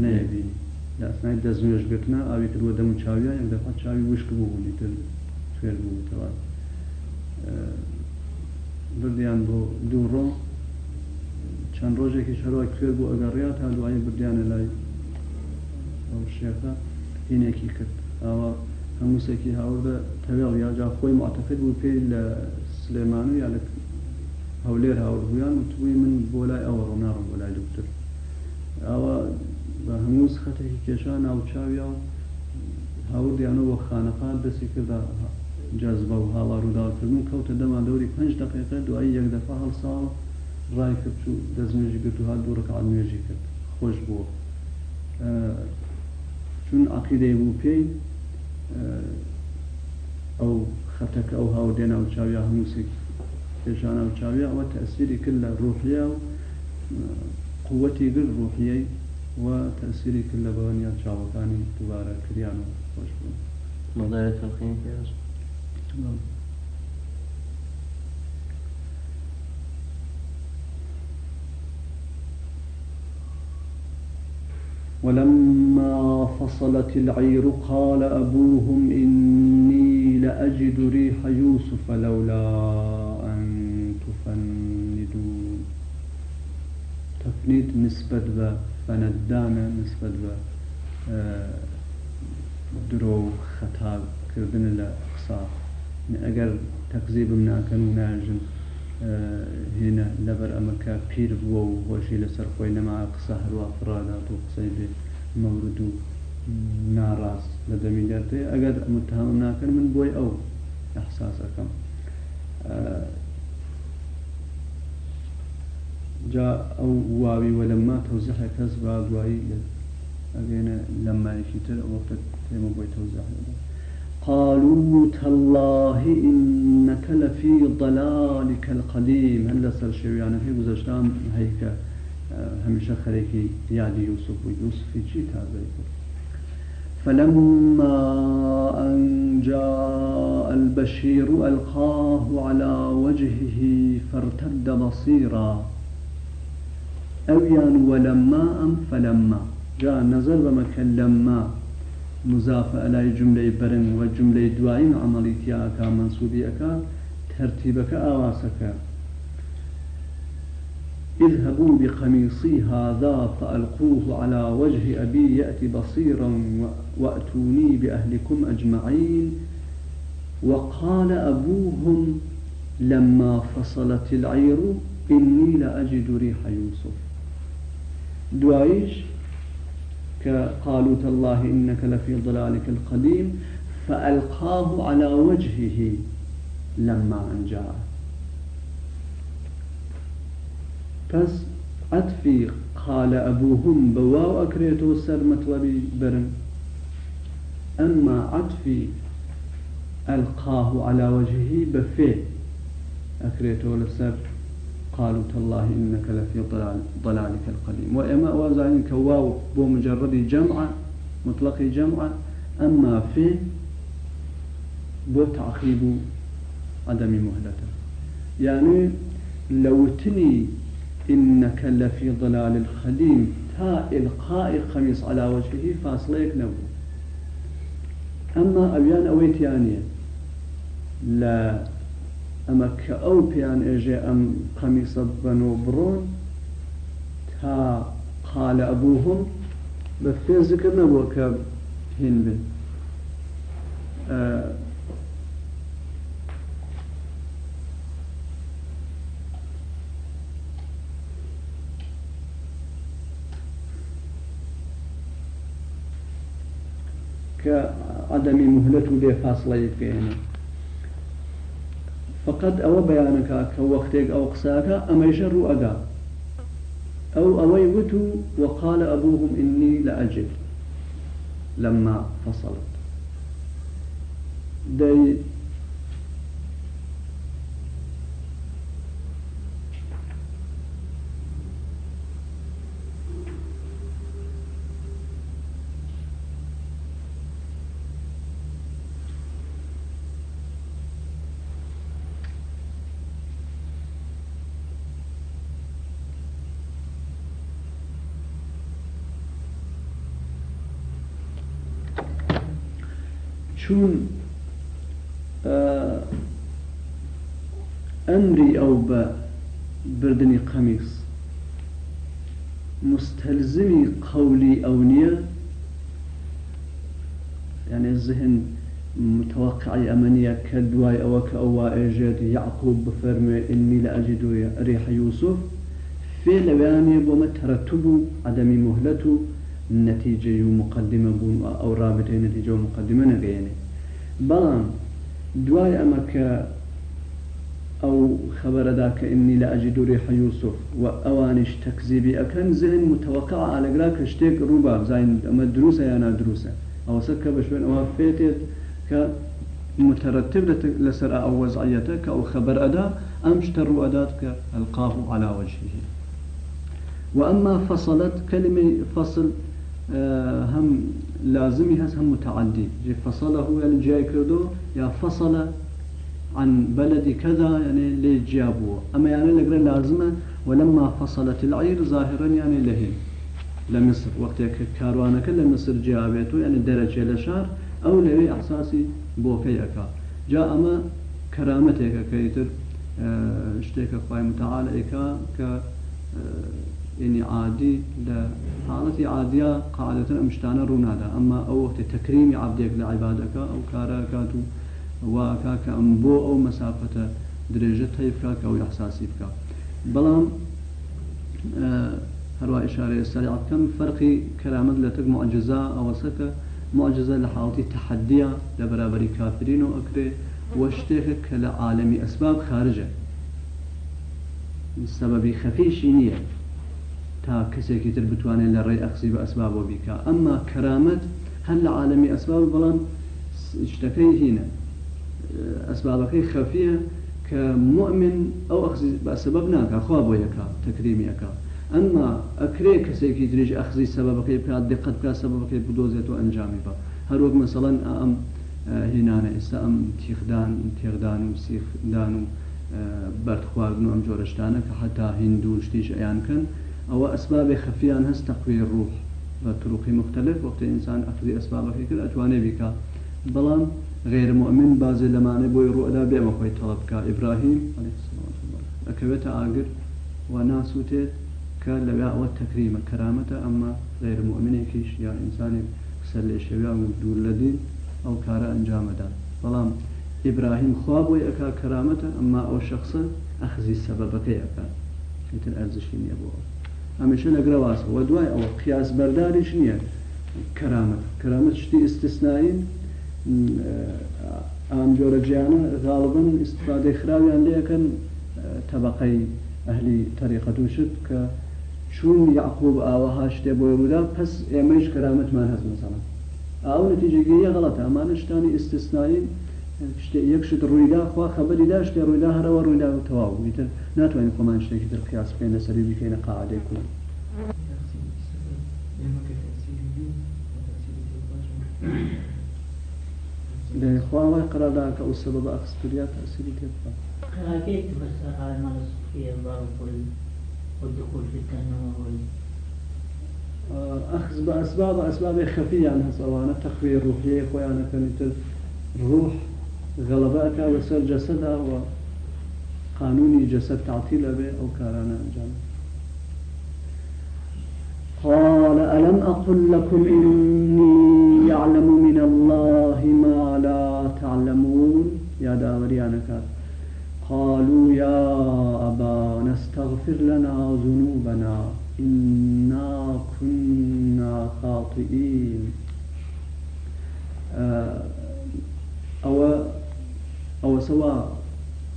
نەیەبینی. داسنای دەستێژگرتنە ئاوی کردوە دەم و چاویان یەک دەفات چاوی وشک بوو بوونی خوێر بووتەوە. بردیان بۆ دوو ڕۆ. چەند ڕۆژێکی شەروای کوێر بوو ئەگەڕات تا دوایی بردیانە لای شێخە. هینێکی کرد. ئاوا هەمووسێکی هاوردە تەوێڵ یاجا خۆی معتەقد بوو پێی لە سلێمان و یا لە هەولێر هاوردبوویان و توی من بۆ لای ئەوە ڕۆناڕم بۆ لای دکتر. ئەوە بە هەموو خەتێکی کێشان ناوچاویا و هاوردیانەوە خانەقات دەستی کردا جەزبە و هاوا ڕووداکردن کەوتە دەما دەوری پنج دقیقە دوایی یەک دەفا هەڵساڵ ڕای کرد و دەستنوێژی گرت و هات دوو ڕکعات نوێژی کرد. خۆش بووە. چون عقیدەی بوو پێی ئەو خەتەکە ئەو هاودێنە و چاویا هەمووسی پێشانە و چاویا ئەوە تەسیری کرد لە ڕوحیا و قوەتی گر ڕوحیەی و تەسیری کرد لە بەوەنیان چاوەکانی دوبارە کریان و خۆش بوون. مەدارێت تەلقین پێست ولما فصلت العير قال أبوهم إني لأجد ريح يوسف لولا أن تفندون. تفنيد نسبة فندانا نسبة آه، درو خطا كردن لأقصى أجر تكذيب مناكن وناجن هێنە لەبەر ئەمەکە پیر بووە و هۆشی لەسەر خۆی نەما قسە هەروە فڕادات و قسەی بێ مەورد و ناڕاست لە دەمی دەردێ ئەگەر متتاام ناکەن من بۆی ئەو ئەحساسەکەم جا ئەو واوی وەلمما تەوزەح کەس با دوایی ئەگەێنە لەمایەکی تر ئەو وەختە تێمە بۆی تەوزەح قالوا تالله إنك لفي ضلالك القديم. هل سر يعني في گذشتم؟ هيك هميشه خريكي يادي يوسف ويوسف جيت هذا فلما أن جاء البشير ألقاه على وجهه فارتد بصيرا أويان ولما أم فلما. جاء نزل بمكان لما. مضاف على جملة برن وجملة دوائم عمليتياك منصوبيك ترتيبك آواسك اذهبوا بقميصي هذا فألقوه على وجه أبي يأتي بصيرا وأتوني بأهلكم أجمعين وقال أبوهم لما فصلت العير إني لأجد ريح يوسف. دوايش كقالوا تالله إنك لفي ضلالك القديم فألقاه على وجهه لما أن جاء بس عطفي قال أبوهم بواو أكريتو سر مطلبي برن. أما عطفي ألقاه على وجهه بفي أكريتو لسر. قالوا تالله إنك لفي ضلال ضلالك القديم. وإما وزعين كواو بمجرد جمع مطلق جمع أما في بو تعقيب عدم مهلته. يعني لو تني إنك لفي ضلال القديم تا إلقاء خميس على وجهه فاصليك نبو. أما أبيان أويتيانية لا ئەمە کە ئەو پیان ئێژێ ئەم قەمیسە بنۆ بڕۆن تا قالە ئەبووهم بە فێ ذکر نەبووە کە هین بن کە عدەمی مهلت و لێ فاصلەی پێێنە فقط ئەوە بەیانەکە کە وەختێک ئەو قساکە ئەمەیشە ڕوو ئەدا ئەو ئەوەی وت و وقال ئینی لە ئەجل لما فصلت. دەی چون ئەمری ئەو بە بردننی قەمیس مستلزمی قولی ئەو نییە يعني الذهن متوقع أمنية كدواي أو كأوا إجاد يعقوب بفرمي إني لأجد ريح يوسف. في لواني بوما ترتب عدم مهلته نتيجة مقدمة بون أو رابطة نتيجة مقدمة نبيني. بەڵام دوای ئەمە کە ئەو خەبەرەدا کە ئینی لە ئەجی دووری حەیوسف و ئەوانش تەکزیبی ئەەکەن زهن متەوەقع ئالەگرا کە شتێک ڕووبا بزین ئەمە دروسە یان نادروسە ئەوسە کە بە شوێن ئەوە فێتێت کە مترتب لەسەر ئەو وەزعەتە کە ئەو خەبەر ئەدا ئەم شتە ڕوەدات کە ئەلقاه على وجهه وأما فصلت كلمة فصل هم لازمي هس هم متعدي جي فصله يعني جاي كردو يا فصل عن بلد كذا يعني لي جابوه أما يعني لقرا لازمة ولما فصلت العير ظاهرا يعني له لمصر. وقت كاروانك لمصر جابته يعني درجة لشار أو لوي إحساسي بوكيكا جاء أما كرامتك كيتر اشتيك خوي متعال إيكا ك يعني عادي لحالة عادية قاعدة أمشتانا رونادا أما أو تكريم عبدك لعبادك أو كاراكاتو واكا كأمبو أو مسافة درجة هيفكا أو إحساسي بكا بلام آه هروا إشارة سريعة كم فرق كرامة لتك معجزة أو سكة معجزة لحالتي تحدية لبرابر كافرين وأكره واشتيك كالعالمي أسباب خارجة. سبب خفيشي نية تا كسێکی تر بتوانێت لە ڕێ ئەخسی بە ئەسباب بۆ بیکە ئەمما کەرامەت هەر لە عالمی ئەسباب بەڵام شتەکەی هینە. ئەسبابەکەی خەفیە کە مؤمن ئەو ئەخزی بە سبب ناکە خوا بۆ یەکە تەکریمیەکە ئەمما ئەکرێ کەسێکی درێژ ئەخزی سببەکەی بکات دقت بکات سببەکەی بدۆزێت و ئەنجامی بە. هەروەک مەسەڵەن ئەم هینانە ئێستا ئەم تیخدان تێغدان و سیخدان و بەرد خواردن و ئەم جۆرەشتانە کە حتا هندوو شتیش ئەیانکەن أو أسباب خفيان هست تقوي الروح بطرق مختلف. وقت إنسان أخذ أسباب في كل أتواني بك بلان غير مؤمن بعض لمانه بوي رؤدا بما خوي طلبك إبراهيم عليه الصلاة والسلام أكبت آجر وناسوتت كاللباء والتكريم كرامة أما غير مؤمن كيش يا إنسان سل الشباب ودور لدين أو كارا أنجام دان بلان إبراهيم خواب ويأكا كرامة أما أو شخص أخذي السبب كي أكا مثل أرزشين يبوه هەمیشە لەگرە واسە. و دوای ئەوە قیاس بەرداریش نییە. کەرامەت. کەرامەت شتی ئستثناین ئام جۆرە گیانە غاڵبن استفادەی خراویان لەکەن طبقەی ئەهلی تەریقەت و شت کە چون یعقوب ئاوەها شتێ بۆی ڕوودا پس ئێمەش کەرامەتمان هەست مەسەڵە ئاو نتیجەگەیە غڵەتە ئەمانە شتانی یەک شت ڕوویدا خوا خەبەری دا شتێ ڕوویدا هەرەوە ڕوویدا و تەواو. ویتر ناتوانین خۆمان شتێکی تر قیاس بکەین لەسەری بکەینە قاعدەی کوڵ لخواوە قرادا کە ئەو سبب ئەخسپریات تاسیری تێ بکە قراکەیت بەسەر ئامان سوفیە باڕ والدخول في التنوع أخذ بأسباب أسباب خفية عن هسوانا تخوير روحية خويا أنا كنت الروح غلبات وسر جسدها وقانوني جسد تعطيل به أو كارانا أنجام. قال ألم أقل لكم إني يعلم من الله ما لا تعلمون؟ يا داوريانك قالوا يا أبانا استغفر لنا ذنوبنا إنا كنا خاطئين ئەوەسەوە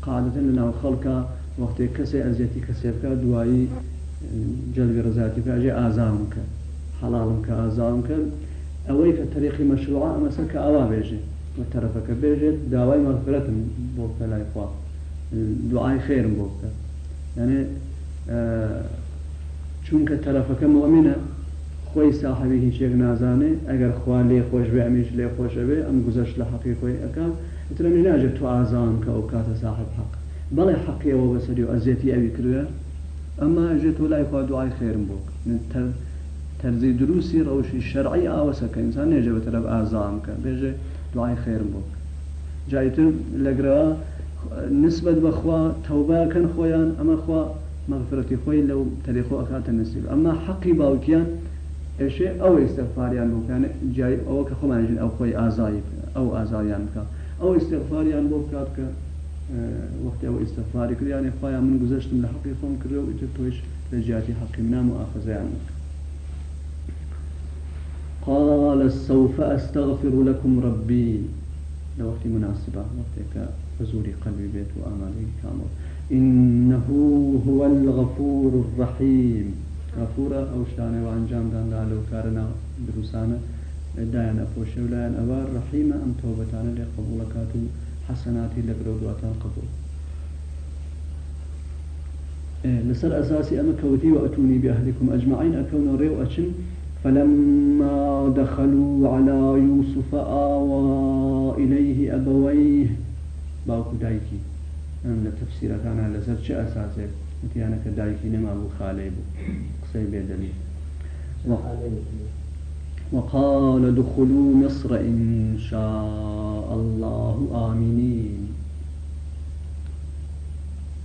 قاعدەتەن لە ناو خەڵکە وەختێک کەسێ ئەزیەتی کەسێبکە دوایی جەلوی ڕزاتی پاژێ ئازام بکە حەڵاڵم کە ئازام کرد ئەوەی کە تەریقی مەشروع ئەمەسە کە ئاوا بێژێ بە تەرەفەکە بێژێت داوای مەفرەتم بۆ بکە لای خوا. دوعای خێرم بۆ بکە. یعنی چونکە تەرەفەکە مؤمنە خۆی ساحەوی هیچێک نازانێ ئەگەر خوا لێ خۆش بێ ئەمیش لێ خۆشە بێ ئەم گوزەش لە حەقی خۆی ئەەکە ترە ناژێت تو ئازان کە ئەو کاتە ساحب حەق بەڵێ حەقیەوە بەسەری و ئەزیێتی ئەوی کردە ئەمما ئەژێت و لای خوا دوعای خێرم بۆ تەرزی دروستی ڕەوشی شەرعی ئاوەسەکە ئینسان نێژە بە تەرەف ئازام کە بێژێ دوعای خێرم بۆ جایتر لەگرەوە نسبت بەخوا تەوباکەن خۆیان ئەمە خوا مغفرەتی خۆی لەو تەریخۆ ئەکاتە نسیب ئەمما حەقی باوکیان ئێشێ ئەو ئێستەفاریان بۆکانە جای ئەوە کە خۆمانژین ئەو خۆی ئازایی ئەو ئازاریان بکە ئەو ئێستەفاریان بۆ بکات کە وەختی ئەو ئێستەفاری کردیانێ خۆیان من گذشتم لە حەقی خۆم کردەوە ئیتر تۆش لە جیاتی حەقی منام و ئاخزیان قال سوف أستغفر لكم ربي. لوقت مناسبة وقتك حضور قلبي بيت وآمالي كامل إنه هو الغفور الرحيم غفورة أو شتانه وأنجام دان لو كارنا دروسانة دایان ئەپۆشە و لایەن ئەوە ڕحیمە ئەم تۆبەتانە لێ قبولەکات و حەسەناتی لە برەودواتان قبول. لسر أساسي أما كوتي وأتوني بأهلكم أجمعين أكون ريو أشم فلما دخلوا على يوسف آوى إليه أبويه باوكو دايكي أم لتفسير كان على سر شيء أساسي متيانا كدايكي نما أبو خالي بو قصي بيدلي وقال ادخلوا مصر إن شاء الله آمنين.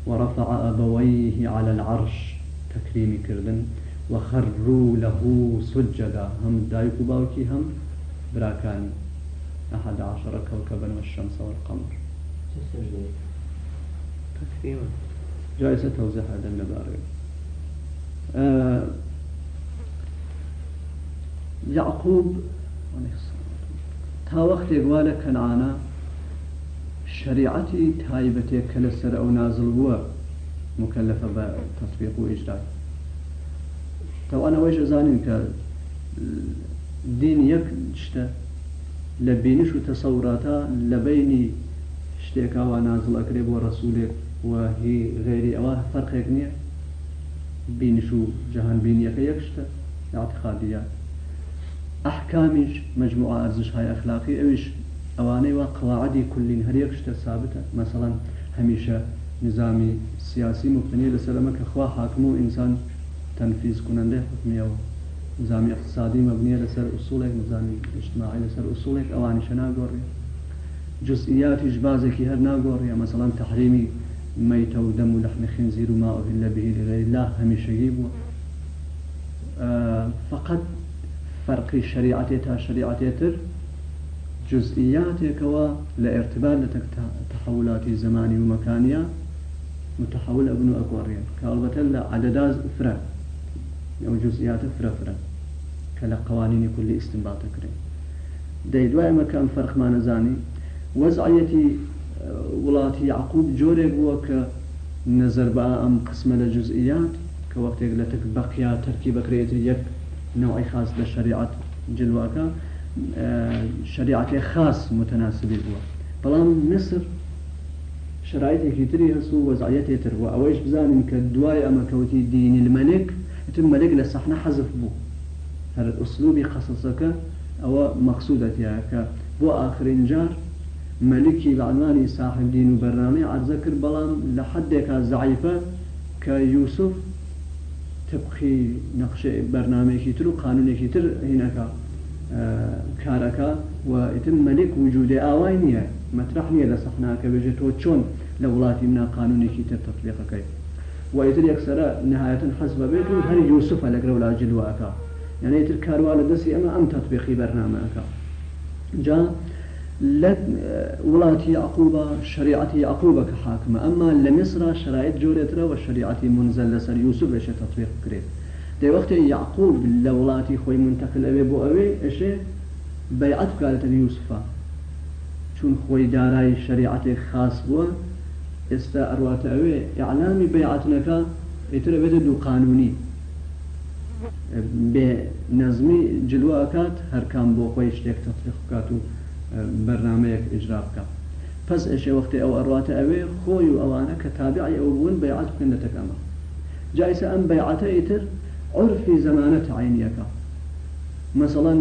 ورفع أبويه على العرش تكريم كردن وخروا له سجدا. هم دايكو باوكي هم؟ براكاني أحد عشر كوكبا والشمس والقمر. تكريما. جائزة توزيع هذا النباري آه يعقوب تا وقت وقت كنعانا شريعتي تايبتي كلسر أو نازل هو مكلفة بتطبيق وإجراء تو أنا ويش أزانين ك دين يك شتا لبينش وتصوراتا لبيني شتيكا ونازل أقرب ورسولك وهي غيري أواه فرق يكنية بينشو جهان بيني يك يكشتا اعتقاديات أحكامش مجموعة أرزش هاي أخلاقي. أوش أواني وقواعدي كل هر يكشتا ثابتة؟ مثلا هميشه نظامي سياسي مبتني لسلامك أخوا حاكمو إنسان تنفيذ كننده حكمية نظامي اقتصادي مبنية لسر أصولك نظامي اجتماعي لسر أصولك أواني شنا قوري جزئيات إجبازك هر ناقوري مثلا تحريمي ميت ودم ولحم خنزير وما أهل به لغير الله هميشه يبو آه فقط فرق شريعتي تا شريعتي تر جزئياتك لارتباط لتك تحولات زماني ومكانية متحول ابن كالبة لا عدداز فرا أو جزئيات فرا فرا كلا قوانين كل استنباط كريم دي دواء مكان فرق ما نزاني وزعيتي آه، ولاتي يعقوب جوري بوك نظر بقى أم قسم لجزئيات كوقت يقلتك بقيا تركيب كريت يك نوعي خاص للشريعة جلواكا آه، شريعة خاص متناسب بوا بلام مصر شرائطێکی تری هەسو وەزعەتی تر و ئەوەیش بزانین کە دوای ئەمە کەوتی دینی المەلک تم مەلک لە سەحنە حەزف بوو. هەر ئوسلوبی قەسەسەکە ئەوە مەقصودەتیە کە بۆ ئاخرین جار مەلکی بەعنوانی صاحب دین و بەرنامەی عرضە کرد بەڵام لە حدێکا زعیفە کە یوسف تبقی نەخشە بەرنمێکی تر و قانونێکی تر هینەکە کارەکە و ئیتم مەلک وجودێ ئاوای نییە مەترح نییە لە سەحناکە بێژێت تۆ چۆن لە وڵاتی منا قانونێکی تر تطبیقەکەی وإيتر يكسر نهاية حسب بيت هل يوسف لك رولا جلواك يعني يتر كاروا لدسي أما أم تطبيقي لك ولات يعقوب شريعة يعقوب كحاكمة أما لمصر شرائط جورتنا والشريعة منزل لسر يوسف إيش تطبيق كريم دي وقت يعقوب لولاتي خوي منتقل أبي بو أبي إيش؟ بيعت قالت يوسف چون خوي دارای شريعة خاص بو إستا أروات أوي إعلامي بيعتنك يتر بيت دو قانوني. بنظمي جلوكات هر كان بو خوي شتيك تطبيق كاتو. برنامج إجراء كات پس إيش وقت أو اروات اوي خوي وأنا كتابعي أو بون بيعت كن تكما جايس ام بيعته يتر عرفي زمانة عينيك مثلا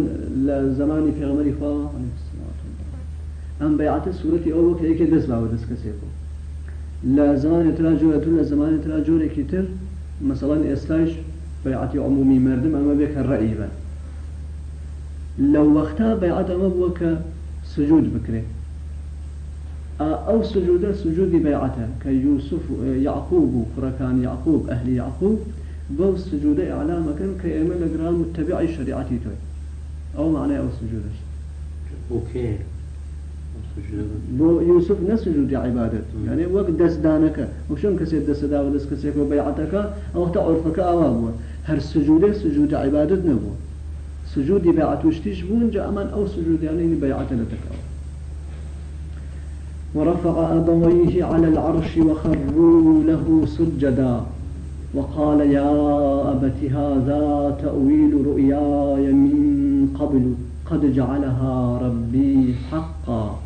لزمان في غمر خوا عليه الصلاة والسلام ام بيعت سورة أو وقت هيك دس باو دس كسيكو لزمان تراجورة لزمان تراجورة كتر مثلا استاش بيعت عمومي مردم اما بك الرأيبا لو وقتها بيعت اما بوك سجود بكري أو سجود سجود بيعته كيوسف يعقوب فركان يعقوب أهل يعقوب. بو سجود إعلام كان كأيما لقرآن متبعي شريعتي توي أو معنى أو سجودش أوكي. بو يوسف نسجود عبادة. يعني وقت دس دانك وشون كسيد دس دا ودس كسيك وبيعتك أو تعرفك أوابو. هر سجود سجود عبادة نبو. سجود بيعت وشتيش جاء من أو سجود يعني بيعت لتك ورفع أبويه على العرش وخروا له سجدا. وقال يا أبت هذا تأويل رؤياي من قبل قد جعلها ربي حقا.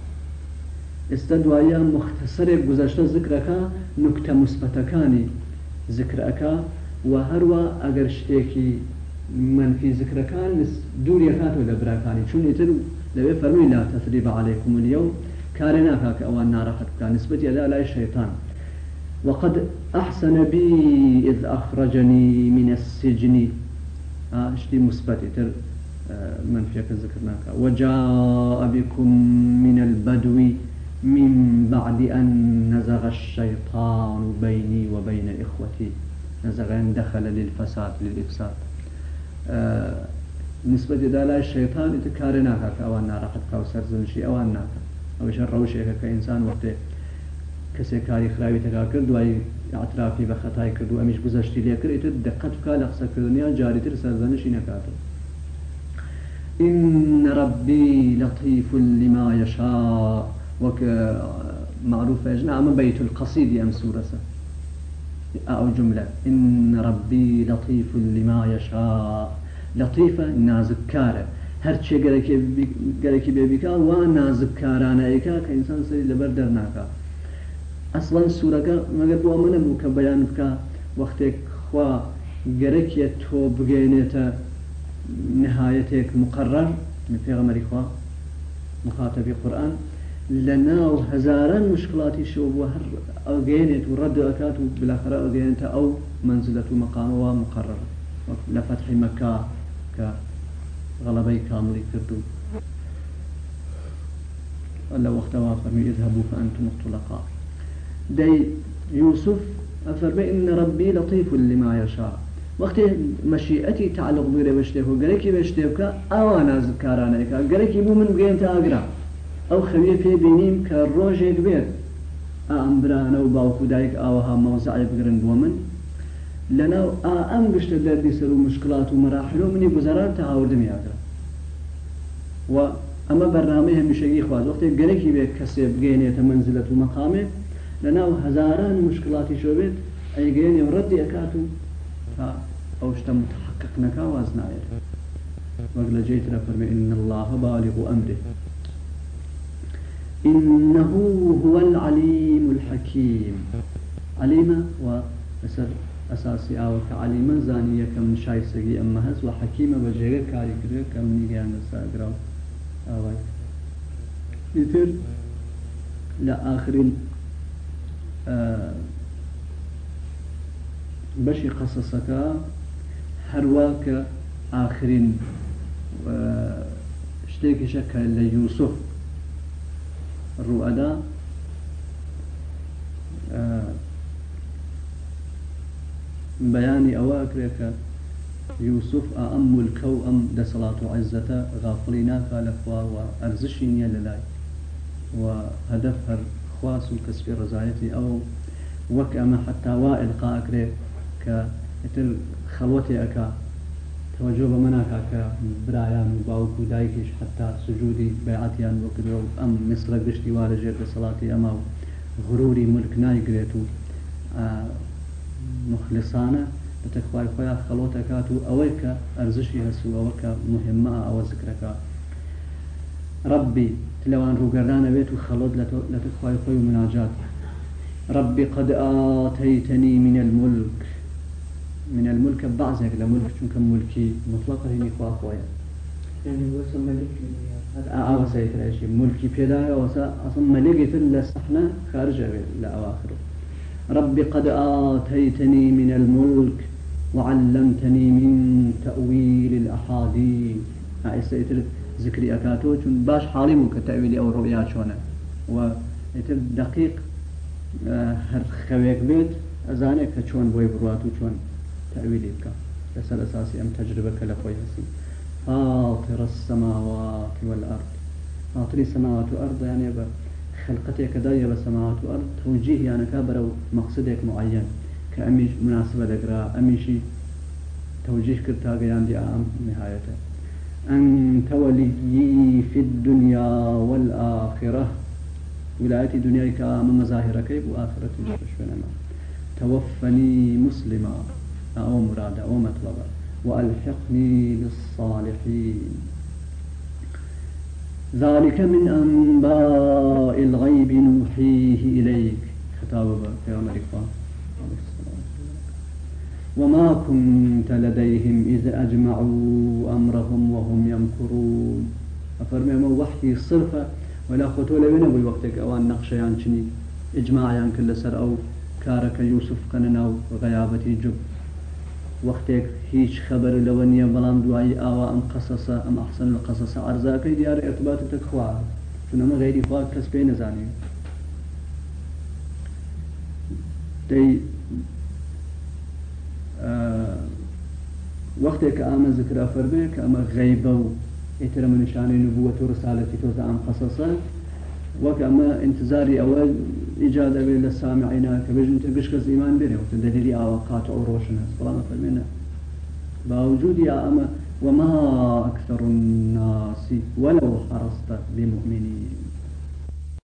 استدوايا مختصر گذشت ذكرك نكتة مثبتكاني ذكرك أجر شتيكي من في ذكرك دور يكاتو لبراكاني شون يتر لو فرمي لا تثريب عليكم اليوم. كارنا كاك أوان نارا كان نسبتي إلى لا الشيطان وقد أحسن بي إذ أخرجني من السجن. إشتي مثبت تر من فيك ذكرناك وجاء بكم من البدو من بعد أن نزغ الشيطان بيني وبين إخوتي. نزغ أن دخل للفساد للإفساد. آه نسبة لا الشيطان تكارناك أوان نارحت كوسر زنشي أوان ناك أو شر كإنسان وقت کەسێک کاری خراوی تەکا کرد دوای اعترافی بە خەتای کرد و ئەمیش گزەشتی لێ کرد ئیتر دقت بکە لە قسەکردنیان جاریتر سەرزەنشی نەکاتەوە إن ربي لطيف لما يشاء وك معروف يجنا أما بيت القصيد أم سورة ئەو جملە. ئین ڕبی لەطیف لیمایەشا لەطیفە نازککارە. هەر چێ گەرەکی بێبیکا وا نازککارانەیەکە کە ئینسان سەری لەبەر دەرناکە ئەسڵەن سوورەکە مەگەر بۆ منەبوو کە بەیان بکە وەختێک خوا گەرەکیە تۆ بگەێنێتە نهایەتێک مقرڕ پێغەمەری خوا مخاتەبی قورآن. لە ناو هەزاران مشکلاتی شەوە بووە هەر ئەگەێنێت و ڕەد ئەکات و بلاخرە ئەگەێنتە ئەو منزلەت و مقامەوە مقرڕ لە فتحی مەکە کە غەڵەبەی کاملی کردو لە اذهبوا فأنتم الطلقاء. دي يوسف أفرمي إن ربي لطيف لما يشاء. وقت مشيئتي تعلق بغير بشتيه وقالك بشتيه بكا أوانا زكارانا إيكا قالك يبو من بقين ئەو خەوێ پێ بینیم کە ڕۆژێک بێت. ئەم برانە و باوکو دایک ئاوەها مەوزعی بگرن بۆ من. لەناو ئا ئەم گشتە دەردی سەر و مشکلات و مەراحلۆ منی گوزاران تا هاوردمیاکە و ئەمە بەرنامەی هەمیشەگی خواز وەختێک گەرەکی بێت کەسێ بگەینێتە منزلت و مەقامێ. لەناو هەزاران مشکلاتی شۆبێت ئەیگەێنێ و ڕەتی ئەکات و تا ئەو شتە متحقق نەکا واز نایێت وەک لە جێترە فەرمێن الله بالغ و ئەمرێت إنه هو العليم الحكيم. عليمة وأسر أساسي أو كعليمة زانية كم شايسگي أما هز وحكيمة بجيغة كاري كده كم نيجان نساقرا أوي يتر؟ لآخرين بەشی قەسەسەکە هەروە کە ئاخرین شتێکیشە کە لە یوسف ڕوئەدا بەیانی ئەوە کرێکە یوسف ئەم مولکە و ئەم دەسەڵات و عیزەتە غافڵی ناکا لەخوا و ئەرزشی نییە لە لای و هەدەف هەر خواس و کەسبی ڕزایەتی ئەو وەک ئەمە حتا وا ئلقاکرێ کە ئتر توجه بە مناکە کە برایان و باوک و دایکیش حتا سجودی بەعاتیان بۆ کردەوە ئەم مثلە گشتی وا لە ژێر دەسەڵاتی ئەمە و غروری ملک نایگرێت و مخلسانە بەتەخوای خۆیان خەڵۆتەکات و ئەوەی کە ئەرزشی هەسوو ئەوە کە مهمە ئەوە ذکرەکە ڕبی لەوان ڕووگەردانە بێت و خەڵۆت لە تخوای خۆی و مناجات. ربي قد آتيتني من الملك من الملك بعضك لملك چونك ملكي مطلقة هني خواه خويا يعني وصل ملك آه سيد راشي ملكي بيدا وصا أصلا ملك إلا صحنا خارج لا أواخره ربي قد آتيتني من الملك وعلمتني من تأويل الأحاديث. هاي سيد ذكري أكاتو چون باش حالي مو كتأويلي أو رؤيا شونا ويتر دقيق هەر خەوێک بێت ئەزانێت کە چۆن بۆی بڕات و چۆن تأويلي بکە لەسەر ئەساسی ئەم تەجربەکە لە هەسی فاطر السماوات والأرض. فاطر السماوات والأرض يعني بە خلقتێکە دایە بە سەماوات و ئەرد توجیه یانەکە بەرەو مەقصدێک معەن کە ئەمیش مناسبە دەگرا ئەمیشی توجيه کرد تا گەیاندی ئام نهایەتە أنت وليي في الدنيا والآخرة. ولايتي دنياي كام مظاهر كيف وآخرتي شفنا توفني مسلما. أو مراد أو مطلبا وألحقني بالصالحين. ذلك من أنباء الغيب نوحيه إليك. خطاب يا مريكا وما كنت لديهم إذ أجمعوا أمرهم وهم يمكرون. أفرمي ما وحي صرفة. ولا خطو لوين أبو وقتك أوان نقشيان شني. إجماعيان كل سر. أو كارك يوسف قننا وغيابتي جب. وەختێک هیچ خەبەر لەوە نییە بەڵام دوایی ئاوا ئەم قەسەسە ئەم ئەحسن لە قەسەسە ئارزاکەی دیارە ارتباطتە خوا چونەمە غیری خوا کەس پێی نەزانێت دەی وەختێک کە ئامە ذکرا فەرمێ کە ئەمە غەیبە و ئیترە من نیشانەی نبووە و ڕسالەتی تۆزە ئەم ئەمە انتظاری ئیجاد ئەوێ لە سامعینا کە بێژن تە گشت کەس ئیمان بێنێ و دلیلی ئاواقات ئەو ڕۆشن هەست بەڵامە فەرمێنە باوجودی ئەمە وما أكثر الناس ولو حرصت بمؤمنين.